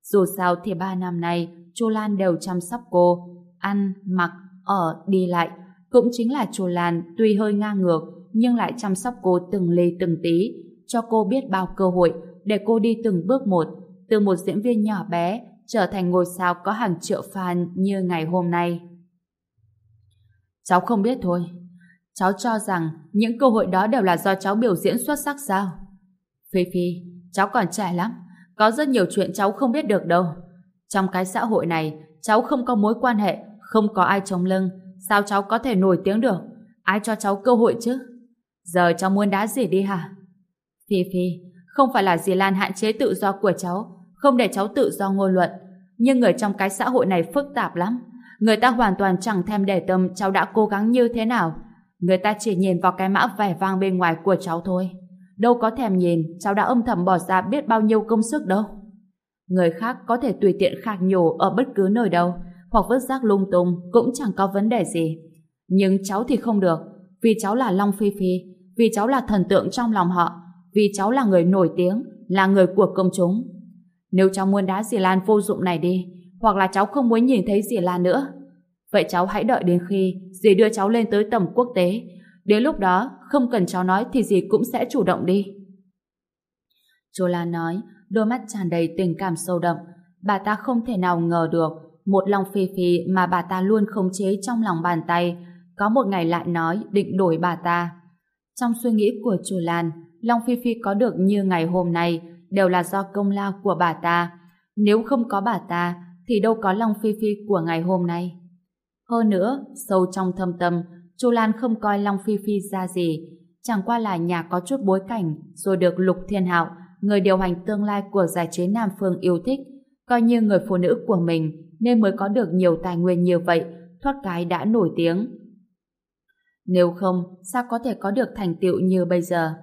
Dù sao thì ba năm nay, Chu Lan đều chăm sóc cô, ăn, mặc, ở, đi lại. Cũng chính là Chu Lan tuy hơi ngang ngược, nhưng lại chăm sóc cô từng ly từng tí, cho cô biết bao cơ hội để cô đi từng bước một, từ một diễn viên nhỏ bé trở thành ngôi sao có hàng triệu fan như ngày hôm nay. Cháu không biết thôi. Cháu cho rằng những cơ hội đó đều là do cháu biểu diễn xuất sắc sao? Phi Phi, cháu còn trẻ lắm, có rất nhiều chuyện cháu không biết được đâu. Trong cái xã hội này, cháu không có mối quan hệ, không có ai chống lưng. Sao cháu có thể nổi tiếng được? Ai cho cháu cơ hội chứ? Giờ cháu muốn đá gì đi hả? Phi Phi, không phải là dì Lan hạn chế tự do của cháu, không để cháu tự do ngôn luận. Nhưng người trong cái xã hội này phức tạp lắm. Người ta hoàn toàn chẳng thèm để tâm cháu đã cố gắng như thế nào. Người ta chỉ nhìn vào cái mã vẻ vang bên ngoài của cháu thôi. Đâu có thèm nhìn, cháu đã âm thầm bỏ ra biết bao nhiêu công sức đâu. Người khác có thể tùy tiện khạc nhổ ở bất cứ nơi đâu, hoặc vứt rác lung tung cũng chẳng có vấn đề gì. Nhưng cháu thì không được, vì cháu là Long Phi Phi, vì cháu là thần tượng trong lòng họ, vì cháu là người nổi tiếng, là người của công chúng. Nếu cháu muốn đá dì Lan vô dụng này đi, hoặc là cháu không muốn nhìn thấy dì la nữa, vậy cháu hãy đợi đến khi dì đưa cháu lên tới tầm quốc tế. Đến lúc đó, không cần cháu nói thì dì cũng sẽ chủ động đi. Chu La nói, đôi mắt tràn đầy tình cảm sâu đậm. Bà ta không thể nào ngờ được một lòng phi phi mà bà ta luôn khống chế trong lòng bàn tay có một ngày lại nói định đổi bà ta. Trong suy nghĩ của Chu Lan, Long Phi Phi có được như ngày hôm nay đều là do công lao của bà ta. Nếu không có bà ta, thì đâu có Long Phi Phi của ngày hôm nay. Hơn nữa, sâu trong thâm tâm, Chu Lan không coi Long Phi Phi ra gì, chẳng qua là nhà có chút bối cảnh, rồi được Lục Thiên Hạo, người điều hành tương lai của giải chế Nam Phương yêu thích, coi như người phụ nữ của mình, nên mới có được nhiều tài nguyên như vậy, thoát cái đã nổi tiếng. Nếu không, sao có thể có được thành tựu như bây giờ?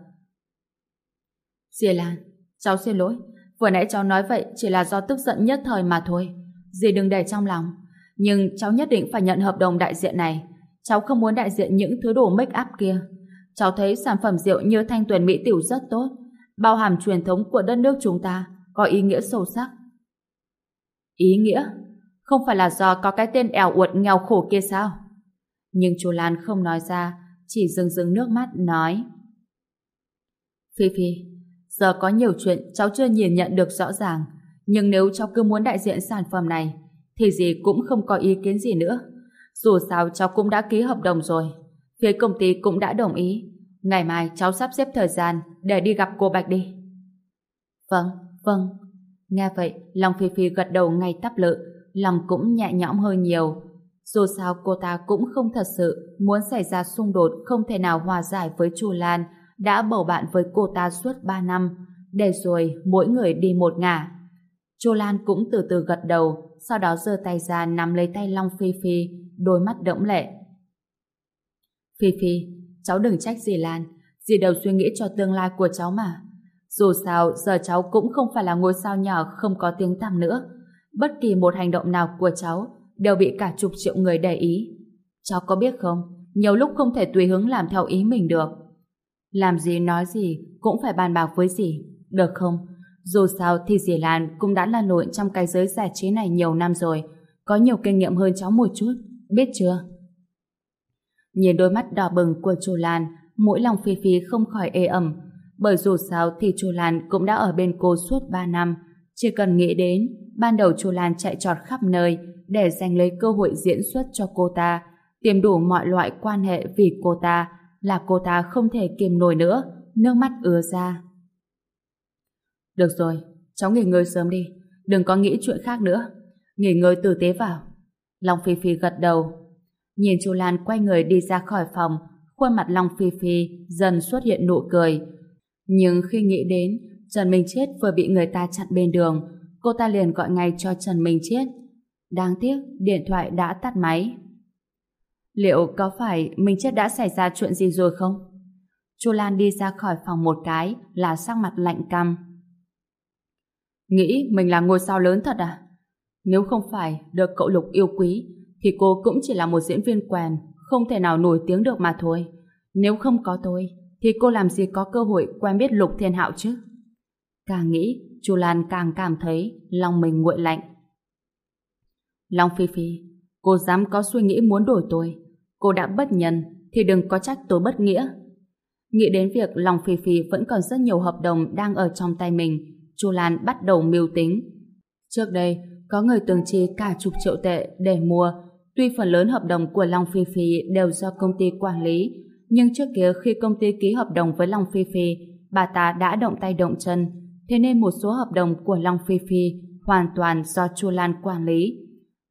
Diệp Lan, cháu xin lỗi. Vừa nãy cháu nói vậy chỉ là do tức giận nhất thời mà thôi. Dì đừng để trong lòng. Nhưng cháu nhất định phải nhận hợp đồng đại diện này. Cháu không muốn đại diện những thứ đồ make up kia. Cháu thấy sản phẩm rượu như thanh tuyển mỹ tiểu rất tốt. Bao hàm truyền thống của đất nước chúng ta có ý nghĩa sâu sắc. Ý nghĩa? Không phải là do có cái tên ẻo uột nghèo khổ kia sao? Nhưng chú Lan không nói ra, chỉ dừng dừng nước mắt nói. Phi Phi, giờ có nhiều chuyện cháu chưa nhìn nhận được rõ ràng, nhưng nếu cháu cứ muốn đại diện sản phẩm này, thì gì cũng không có ý kiến gì nữa. Dù sao cháu cũng đã ký hợp đồng rồi, phía công ty cũng đã đồng ý. Ngày mai cháu sắp xếp thời gian để đi gặp cô Bạch đi. Vâng, vâng. Nghe vậy, lòng Phi Phi gật đầu ngay tắp lự, lòng cũng nhẹ nhõm hơi nhiều. Dù sao cô ta cũng không thật sự muốn xảy ra xung đột không thể nào hòa giải với Chu Lan đã bầu bạn với cô ta suốt 3 năm, để rồi mỗi người đi một ngả. Chu Lan cũng từ từ gật đầu, sau đó giơ tay ra nắm lấy tay Long Phi Phi, đôi mắt đẫm lệ. Phi Phi, cháu đừng trách dì Lan, dì đều suy nghĩ cho tương lai của cháu mà. Dù sao, giờ cháu cũng không phải là ngôi sao nhỏ không có tiếng tăm nữa. Bất kỳ một hành động nào của cháu đều bị cả chục triệu người để ý. Cháu có biết không, nhiều lúc không thể tùy hứng làm theo ý mình được. Làm gì nói gì cũng phải bàn bạc với dì, được không? Dù sao thì dì Lan cũng đã là nổi trong cái giới giải trí này nhiều năm rồi, có nhiều kinh nghiệm hơn cháu một chút, biết chưa? Nhìn đôi mắt đỏ bừng của chú Lan, mỗi lòng Phi Phi không khỏi ê ẩm, bởi dù sao thì chú Lan cũng đã ở bên cô suốt 3 năm, chỉ cần nghĩ đến, ban đầu chú Lan chạy trọt khắp nơi, để giành lấy cơ hội diễn xuất cho cô ta, tìm đủ mọi loại quan hệ vì cô ta, là cô ta không thể kiềm nổi nữa, nước mắt ứa ra. Được rồi, cháu nghỉ ngơi sớm đi, đừng có nghĩ chuyện khác nữa. Nghỉ ngơi tử tế vào. Long Phi Phi gật đầu. Nhìn chú Lan quay người đi ra khỏi phòng, khuôn mặt Long Phi Phi dần xuất hiện nụ cười. Nhưng khi nghĩ đến Trần Minh Chết vừa bị người ta chặn bên đường, cô ta liền gọi ngay cho Trần Minh Chết. Đáng tiếc, điện thoại đã tắt máy. Liệu có phải minh chết đã xảy ra chuyện gì rồi không? Chu Lan đi ra khỏi phòng một cái là sắc mặt lạnh căm. Nghĩ mình là ngôi sao lớn thật à? Nếu không phải được cậu Lục yêu quý thì cô cũng chỉ là một diễn viên quèn không thể nào nổi tiếng được mà thôi. Nếu không có tôi thì cô làm gì có cơ hội quen biết Lục Thiên Hạo chứ? Càng nghĩ, Chu Lan càng cảm thấy lòng mình nguội lạnh. Long Phi Phi, cô dám có suy nghĩ muốn đổi tôi. Cô đã bất nhân, thì đừng có trách tôi bất nghĩa. Nghĩ đến việc Long Phi Phi vẫn còn rất nhiều hợp đồng đang ở trong tay mình, Chu Lan bắt đầu mưu tính. Trước đây, có người từng chi cả chục triệu tệ để mua. Tuy phần lớn hợp đồng của Long Phi Phi đều do công ty quản lý, nhưng trước kia khi công ty ký hợp đồng với Long Phi Phi, bà ta đã động tay động chân, thế nên một số hợp đồng của Long Phi Phi hoàn toàn do Chu Lan quản lý.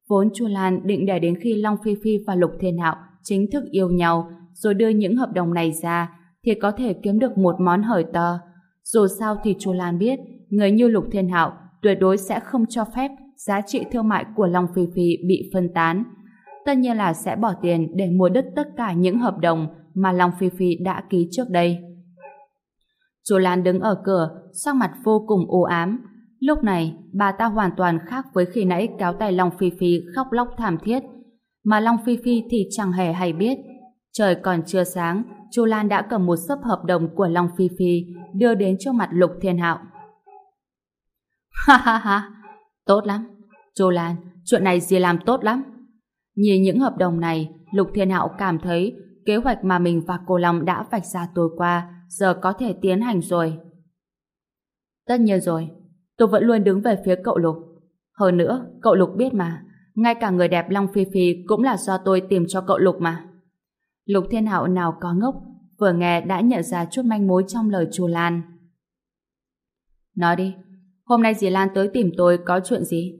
Vốn Chu Lan định để đến khi Long Phi Phi và Lục Thiên Hạo chính thức yêu nhau rồi đưa những hợp đồng này ra thì có thể kiếm được một món hời to. Dù sao thì Chu Lan biết người như Lục Thiên Hạo tuyệt đối sẽ không cho phép giá trị thương mại của Long Phi Phi bị phân tán. Tất nhiên là sẽ bỏ tiền để mua đứt tất cả những hợp đồng mà Long Phi Phi đã ký trước đây. Chu Lan đứng ở cửa, sắc mặt vô cùng u ám. Lúc này, bà ta hoàn toàn khác với khi nãy kéo tay Long Phi Phi khóc lóc thảm thiết. Mà Long Phi Phi thì chẳng hề hay biết. Trời còn chưa sáng, Chu Lan đã cầm một sấp hợp đồng của Long Phi Phi đưa đến trước mặt Lục Thiên Hạo. Ha ha ha, tốt lắm. Chô Lan, chuyện này dì làm tốt lắm. Nhìn những hợp đồng này, Lục Thiên Hạo cảm thấy kế hoạch mà mình và cô Long đã vạch ra tối qua giờ có thể tiến hành rồi. Tất nhiên rồi, tôi vẫn luôn đứng về phía cậu Lục. Hơn nữa, cậu Lục biết mà, ngay cả người đẹp Long Phi Phi cũng là do tôi tìm cho cậu Lục mà. Lục Thiên Hạo nào có ngốc, vừa nghe đã nhận ra chút manh mối trong lời Chu Lan. Nói đi, hôm nay dì Lan tới tìm tôi có chuyện gì?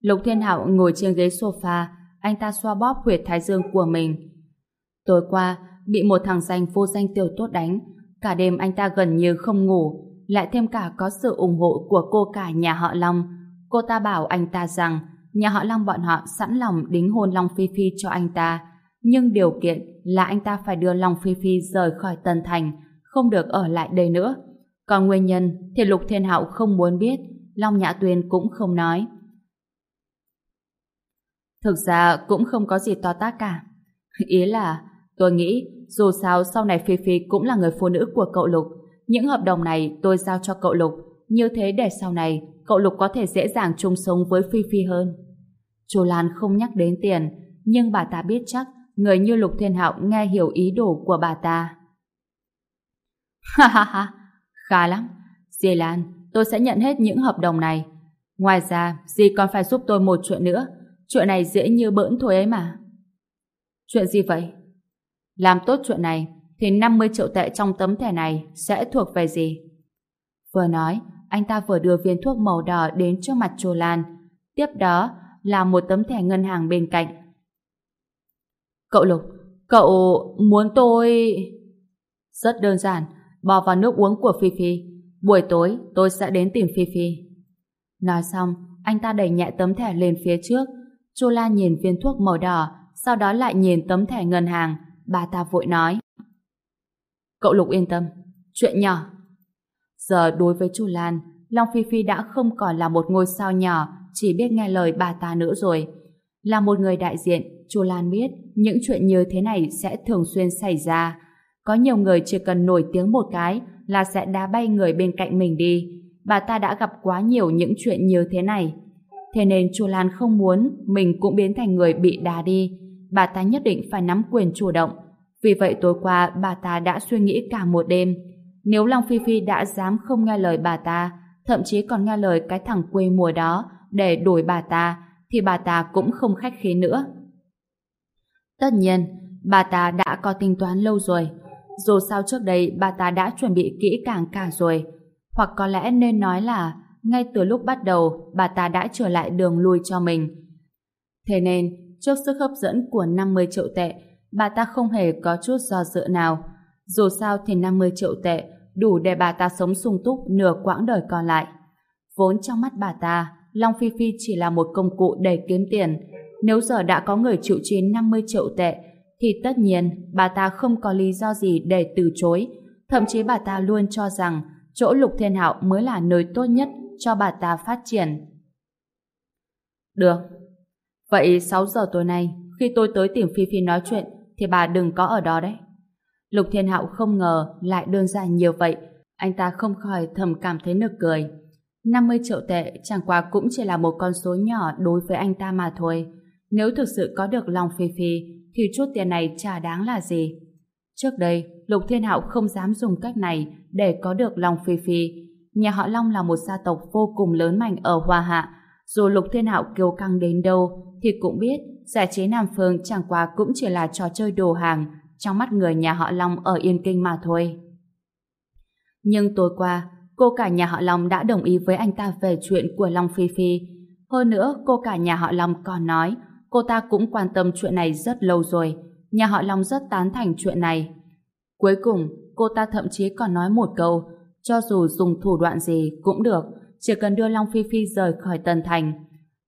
Lục Thiên Hạo ngồi trên ghế sofa, anh ta xoa bóp huyệt thái dương của mình. Tối qua, bị một thằng danh vô danh tiểu tốt đánh, cả đêm anh ta gần như không ngủ, lại thêm cả có sự ủng hộ của cô cả nhà họ Long. Cô ta bảo anh ta rằng nhà họ Long bọn họ sẵn lòng đính hôn Long Phi Phi cho anh ta, nhưng điều kiện là anh ta phải đưa Long Phi Phi rời khỏi Tân Thành, không được ở lại đây nữa. Còn nguyên nhân thì Lục Thiên Hạo không muốn biết, Long Nhã Tuyên cũng không nói. Thực ra cũng không có gì to tác cả. Ý là, tôi nghĩ dù sao sau này Phi Phi cũng là người phụ nữ của cậu Lục. Những hợp đồng này tôi giao cho cậu Lục, như thế để sau này cậu Lục có thể dễ dàng chung sống với Phi Phi hơn. Chu Lan không nhắc đến tiền, nhưng bà ta biết chắc người như Lục Thiên Hạo nghe hiểu ý đồ của bà ta. Ha ha ha, khá lắm. Dì Lan, tôi sẽ nhận hết những hợp đồng này. Ngoài ra, dì còn phải giúp tôi một chuyện nữa. Chuyện này dễ như bỡn thôi ấy mà. Chuyện gì vậy? Làm tốt chuyện này, thì 50 triệu tệ trong tấm thẻ này sẽ thuộc về gì? Vừa nói, anh ta vừa đưa viên thuốc màu đỏ đến trước mặt Chu Lan. Tiếp đó là một tấm thẻ ngân hàng bên cạnh. Cậu Lục, cậu muốn tôi... Rất đơn giản, bỏ vào nước uống của Phi Phi. Buổi tối tôi sẽ đến tìm Phi Phi. Nói xong, anh ta đẩy nhẹ tấm thẻ lên phía trước. Chu La nhìn viên thuốc màu đỏ, sau đó lại nhìn tấm thẻ ngân hàng. Bà ta vội nói. Cậu Lục yên tâm, chuyện nhỏ. Giờ đối với Chu Lan, Long Phi Phi đã không còn là một ngôi sao nhỏ, chỉ biết nghe lời bà ta nữa rồi. Là một người đại diện, Chu Lan biết những chuyện như thế này sẽ thường xuyên xảy ra. Có nhiều người chỉ cần nổi tiếng một cái là sẽ đá bay người bên cạnh mình đi. Bà ta đã gặp quá nhiều những chuyện như thế này. Thế nên Chu Lan không muốn mình cũng biến thành người bị đá đi. Bà ta nhất định phải nắm quyền chủ động. Vì vậy tối qua bà ta đã suy nghĩ cả một đêm. Nếu Long Phi Phi đã dám không nghe lời bà ta, thậm chí còn nghe lời cái thằng quê mùa đó để đổi bà ta, thì bà ta cũng không khách khí nữa. Tất nhiên, bà ta đã có tính toán lâu rồi. Dù sao trước đây bà ta đã chuẩn bị kỹ càng cả rồi. Hoặc có lẽ nên nói là ngay từ lúc bắt đầu bà ta đã trở lại đường lui cho mình. Thế nên, trước sức hấp dẫn của 50 triệu tệ, bà ta không hề có chút do dự nào. Dù sao thì 50 triệu tệ đủ để bà ta sống sung túc nửa quãng đời còn lại. Vốn trong mắt bà ta, Long Phi Phi chỉ là một công cụ để kiếm tiền. Nếu giờ đã có người chịu chi 50 triệu tệ, thì tất nhiên bà ta không có lý do gì để từ chối. Thậm chí bà ta luôn cho rằng chỗ Lục Thiên Hạo mới là nơi tốt nhất cho bà ta phát triển. Được. Vậy 6 giờ tối nay, khi tôi tới tìm Phi Phi nói chuyện, thì bà đừng có ở đó đấy. Lục Thiên Hạo không ngờ lại đơn giản nhiều vậy. Anh ta không khỏi thầm cảm thấy nực cười. 50 triệu tệ chẳng qua cũng chỉ là một con số nhỏ đối với anh ta mà thôi. Nếu thực sự có được lòng Phi Phi, thì chút tiền này chả đáng là gì. Trước đây, Lục Thiên Hạo không dám dùng cách này để có được long Phi Phi. Nhà họ Long là một gia tộc vô cùng lớn mạnh ở Hoa Hạ. Dù Lục Thiên Hạo kiêu căng đến đâu, thì cũng biết giải trí Nam Phương chẳng qua cũng chỉ là trò chơi đồ hàng trong mắt người nhà họ Long ở Yên Kinh mà thôi. Nhưng tối qua, cô cả nhà họ Long đã đồng ý với anh ta về chuyện của Long Phi Phi. Hơn nữa, cô cả nhà họ Long còn nói cô ta cũng quan tâm chuyện này rất lâu rồi. Nhà họ Long rất tán thành chuyện này. Cuối cùng, cô ta thậm chí còn nói một câu cho dù dùng thủ đoạn gì cũng được, chỉ cần đưa Long Phi Phi rời khỏi Tân Thành.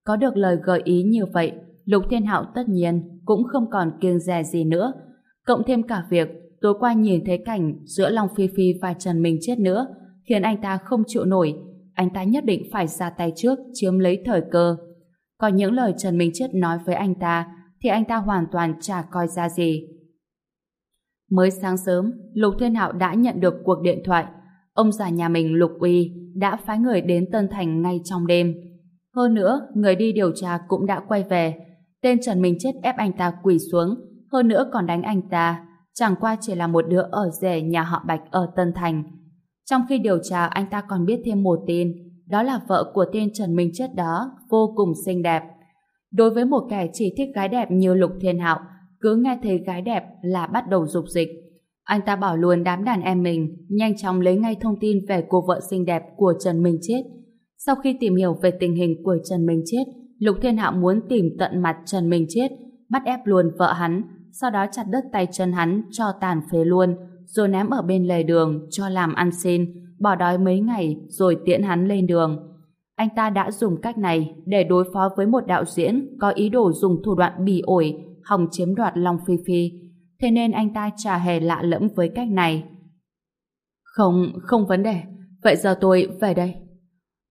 Có được lời gợi ý như vậy, Lục Thiên Hạo tất nhiên cũng không còn kiêng dè gì nữa. Cộng thêm cả việc tối qua nhìn thấy cảnh giữa Long Phi Phi và Trần Minh Chết nữa, khiến anh ta không chịu nổi. Anh ta nhất định phải ra tay trước, chiếm lấy thời cơ. Còn những lời Trần Minh Chết nói với anh ta, thì anh ta hoàn toàn chả coi ra gì. Mới sáng sớm, Lục Thiên Hạo đã nhận được cuộc điện thoại. Ông già nhà mình Lục Uy đã phái người đến Tân Thành ngay trong đêm. Hơn nữa, người đi điều tra cũng đã quay về. Tên Trần Minh Chết ép anh ta quỳ xuống, hơn nữa còn đánh anh ta. Chẳng qua chỉ là một đứa ở rể nhà họ Bạch ở Tân Thành. Trong khi điều tra, anh ta còn biết thêm một tin, đó là vợ của tên Trần Minh Chết đó, vô cùng xinh đẹp. Đối với một kẻ chỉ thích gái đẹp như Lục Thiên Hạo, cứ nghe thấy gái đẹp là bắt đầu dục dịch. Anh ta bảo luôn đám đàn em mình nhanh chóng lấy ngay thông tin về cô vợ xinh đẹp của Trần Minh Chết. Sau khi tìm hiểu về tình hình của Trần Minh Chết, Lục Thiên Hạo muốn tìm tận mặt Trần Minh Chết, bắt ép luôn vợ hắn, sau đó chặt đứt tay chân hắn cho tàn phế luôn, rồi ném ở bên lề đường cho làm ăn xin, bỏ đói mấy ngày rồi tiễn hắn lên đường. Anh ta đã dùng cách này để đối phó với một đạo diễn có ý đồ dùng thủ đoạn bỉ ổi hòng chiếm đoạt Long Phi Phi, thế nên anh ta chả hề lạ lẫm với cách này. Không, không vấn đề. Vậy giờ tôi về đây.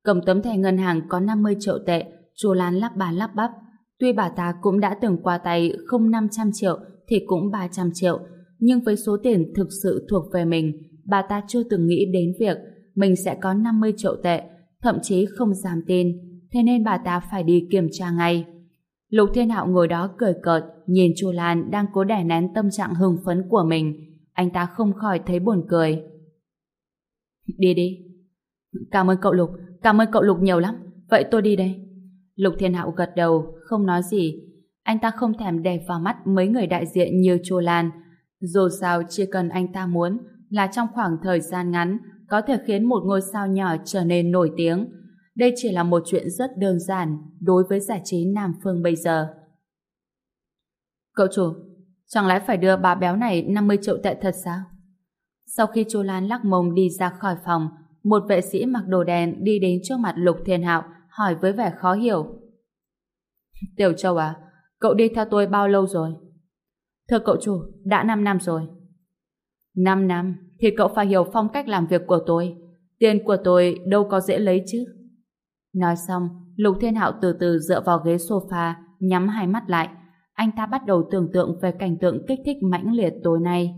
Cầm tấm thẻ ngân hàng có 50 triệu tệ, chú Lan lắp bà lắp bắp. Tuy bà ta cũng đã từng qua tay không 500 triệu thì cũng 300 triệu, nhưng với số tiền thực sự thuộc về mình, bà ta chưa từng nghĩ đến việc mình sẽ có 50 triệu tệ, thậm chí không dám tin, thế nên bà ta phải đi kiểm tra ngay. Lục Thiên Hạo ngồi đó cười cợt, nhìn Chu Lan đang cố đè nén tâm trạng hưng phấn của mình. Anh ta không khỏi thấy buồn cười. Đi đi. Cảm ơn cậu Lục, cảm ơn cậu Lục nhiều lắm. Vậy tôi đi đây. Lục Thiên Hạo gật đầu, không nói gì. Anh ta không thèm đè vào mắt mấy người đại diện như Chu Lan. Dù sao chỉ cần anh ta muốn là trong khoảng thời gian ngắn có thể khiến một ngôi sao nhỏ trở nên nổi tiếng. Đây chỉ là một chuyện rất đơn giản đối với giải trí Nam Phương bây giờ. Cậu chủ, chẳng lẽ phải đưa bà béo này 50 triệu tệ thật sao? Sau khi chú Lan lắc mông đi ra khỏi phòng, một vệ sĩ mặc đồ đen đi đến trước mặt Lục Thiên Hạo hỏi với vẻ khó hiểu. (laughs) Tiểu Châu à, cậu đi theo tôi bao lâu rồi? Thưa cậu chủ, đã 5 năm rồi. 5 năm, thì cậu phải hiểu phong cách làm việc của tôi. Tiền của tôi đâu có dễ lấy chứ. Nói xong, Lục Thiên Hạo từ từ dựa vào ghế sofa, nhắm hai mắt lại. Anh ta bắt đầu tưởng tượng về cảnh tượng kích thích mãnh liệt tối nay.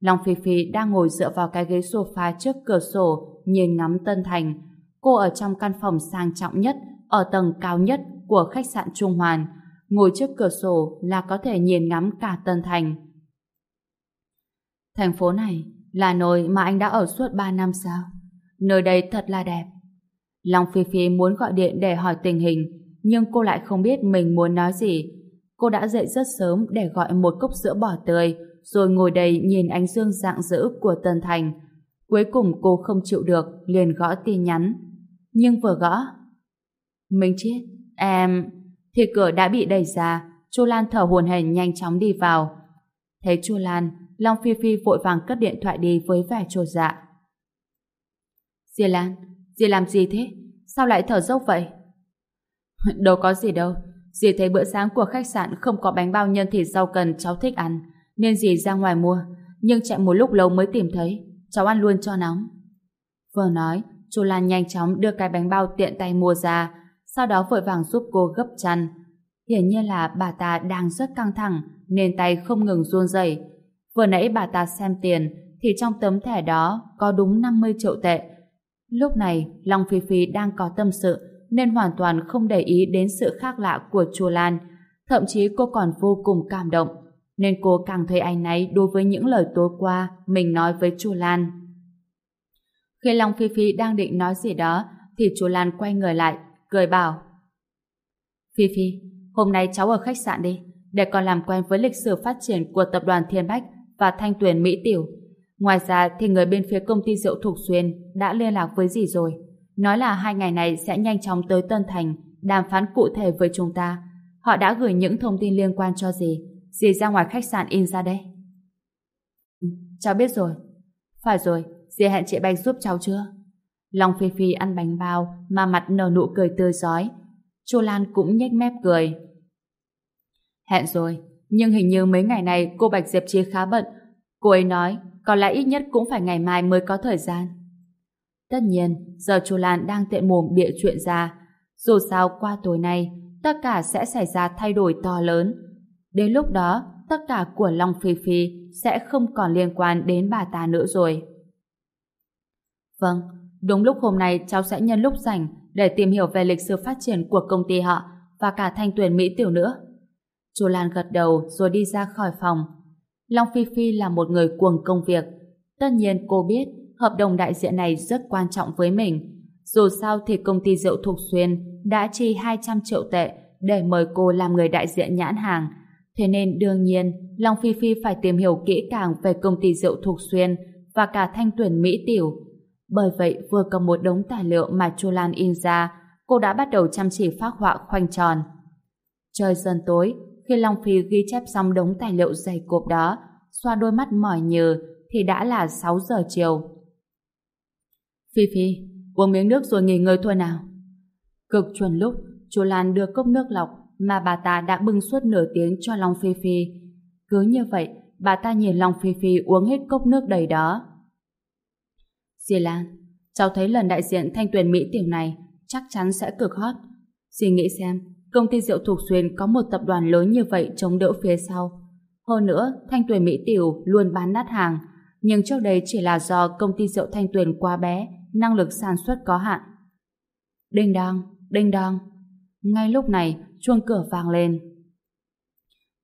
Long Phi Phi đang ngồi dựa vào cái ghế sofa trước cửa sổ, nhìn ngắm Tân Thành. Cô ở trong căn phòng sang trọng nhất, ở tầng cao nhất của khách sạn Trung Hoàn. Ngồi trước cửa sổ là có thể nhìn ngắm cả Tân Thành. Thành phố này là nơi mà anh đã ở suốt 3 năm sao? Nơi đây thật là đẹp. Long Phi Phi muốn gọi điện để hỏi tình hình, nhưng cô lại không biết mình muốn nói gì. Cô đã dậy rất sớm để gọi một cốc sữa bỏ tươi, rồi ngồi đây nhìn ánh dương dạng dỡ của Tân Thành. Cuối cùng cô không chịu được, liền gõ tin nhắn. Nhưng vừa gõ... Mình chết, em... Thì cửa đã bị đẩy ra, Chu Lan thở hồn hển nhanh chóng đi vào. Thấy Chu Lan, Long Phi Phi vội vàng cất điện thoại đi với vẻ trột dạ. Diệp Lan, Diệp làm gì thế? Sao lại thở dốc vậy? (laughs) Đâu có gì đâu. Dì thấy bữa sáng của khách sạn không có bánh bao nhân thịt rau cần cháu thích ăn, nên dì ra ngoài mua. Nhưng chạy một lúc lâu mới tìm thấy. Cháu ăn luôn cho nóng. Vừa nói, chú Lan nhanh chóng đưa cái bánh bao tiện tay mua ra, sau đó vội vàng giúp cô gấp chăn. Hiển nhiên là bà ta đang rất căng thẳng, nên tay không ngừng run rẩy. Vừa nãy bà ta xem tiền, thì trong tấm thẻ đó có đúng 50 triệu tệ, Lúc này, Long Phi Phi đang có tâm sự nên hoàn toàn không để ý đến sự khác lạ của chùa Lan. Thậm chí cô còn vô cùng cảm động nên cô càng thấy anh náy đối với những lời tối qua mình nói với chùa Lan. Khi Long Phi Phi đang định nói gì đó thì chùa Lan quay người lại, cười bảo Phi Phi, hôm nay cháu ở khách sạn đi để còn làm quen với lịch sử phát triển của tập đoàn Thiên Bách và Thanh Tuyền Mỹ Tiểu. Ngoài ra thì người bên phía công ty rượu Thục Xuyên đã liên lạc với dì rồi. Nói là hai ngày này sẽ nhanh chóng tới Tân Thành đàm phán cụ thể với chúng ta. Họ đã gửi những thông tin liên quan cho dì. Dì ra ngoài khách sạn in ra đây. Ừ, cháu biết rồi. Phải rồi, dì hẹn chị Bạch giúp cháu chưa? Long Phi Phi ăn bánh bao mà mặt nở nụ cười tươi giói. Chu Lan cũng nhếch mép cười. Hẹn rồi, nhưng hình như mấy ngày này cô Bạch Diệp Chi khá bận. Cô ấy nói, có lẽ ít nhất cũng phải ngày mai mới có thời gian. Tất nhiên, giờ Chu Lan đang tiện mồm bịa chuyện ra. Dù sao qua tối nay, tất cả sẽ xảy ra thay đổi to lớn. Đến lúc đó, tất cả của Long Phi Phi sẽ không còn liên quan đến bà ta nữa rồi. Vâng, đúng lúc hôm nay cháu sẽ nhân lúc rảnh để tìm hiểu về lịch sử phát triển của công ty họ và cả thanh tuyển Mỹ Tiểu nữa. Chu Lan gật đầu rồi đi ra khỏi phòng. Long Phi Phi là một người cuồng công việc. Tất nhiên cô biết hợp đồng đại diện này rất quan trọng với mình. Dù sao thì công ty rượu Thục Xuyên đã chi 200 triệu tệ để mời cô làm người đại diện nhãn hàng. Thế nên đương nhiên Long Phi Phi phải tìm hiểu kỹ càng về công ty rượu Thục Xuyên và cả thanh tuyển Mỹ Tiểu. Bởi vậy vừa cầm một đống tài liệu mà Chu Lan in ra, cô đã bắt đầu chăm chỉ phác họa khoanh tròn. Trời dần tối, khi Long Phi ghi chép xong đống tài liệu dày cộp đó, xoa đôi mắt mỏi nhừ, thì đã là 6 giờ chiều. Phi Phi, uống miếng nước rồi nghỉ ngơi thôi nào. Cực chuẩn lúc, chú Lan đưa cốc nước lọc mà bà ta đã bưng suốt nửa tiếng cho Long Phi Phi. Cứ như vậy, bà ta nhìn Long Phi Phi uống hết cốc nước đầy đó. Dì Lan, cháu thấy lần đại diện thanh tuyển Mỹ tiểu này chắc chắn sẽ cực hot. Dì nghĩ xem, công ty rượu Thục Xuyên có một tập đoàn lớn như vậy chống đỡ phía sau. Hơn nữa, Thanh Tuyền Mỹ Tiểu luôn bán nát hàng, nhưng trước đây chỉ là do công ty rượu Thanh Tuyền quá bé, năng lực sản xuất có hạn. Đinh đong, đinh đong. Ngay lúc này, chuông cửa vang lên.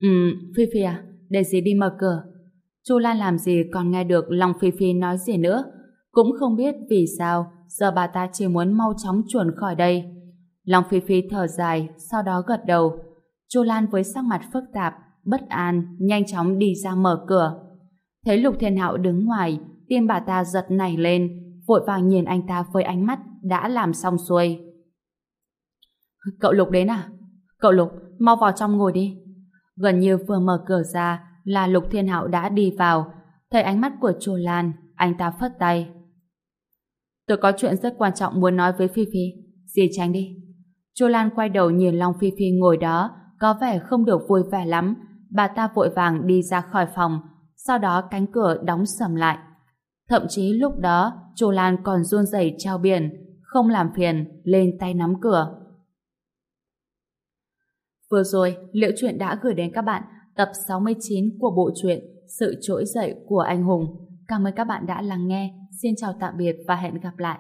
Ừ, Phi Phi à, để gì đi mở cửa. Chu Lan làm gì còn nghe được lòng Phi Phi nói gì nữa. Cũng không biết vì sao giờ bà ta chỉ muốn mau chóng chuẩn khỏi đây. Long Phi Phi thở dài, sau đó gật đầu. Chu Lan với sắc mặt phức tạp, bất an, nhanh chóng đi ra mở cửa. Thấy Lục Thiên Hạo đứng ngoài, tim bà ta giật nảy lên, vội vàng nhìn anh ta với ánh mắt đã làm xong xuôi. Cậu Lục đến à? Cậu Lục, mau vào trong ngồi đi. Gần như vừa mở cửa ra là Lục Thiên Hạo đã đi vào. Thấy ánh mắt của Chu Lan, anh ta phất tay. Tôi có chuyện rất quan trọng muốn nói với Phi Phi. Dì tránh đi. Chu Lan quay đầu nhìn Long Phi Phi ngồi đó, có vẻ không được vui vẻ lắm. Bà ta vội vàng đi ra khỏi phòng, sau đó cánh cửa đóng sầm lại. Thậm chí lúc đó, Chu Lan còn run rẩy trao biển, không làm phiền, lên tay nắm cửa. Vừa rồi, Liệu Chuyện đã gửi đến các bạn tập 69 của bộ truyện Sự Trỗi Dậy của Anh Hùng. Cảm ơn các bạn đã lắng nghe. Xin chào tạm biệt và hẹn gặp lại.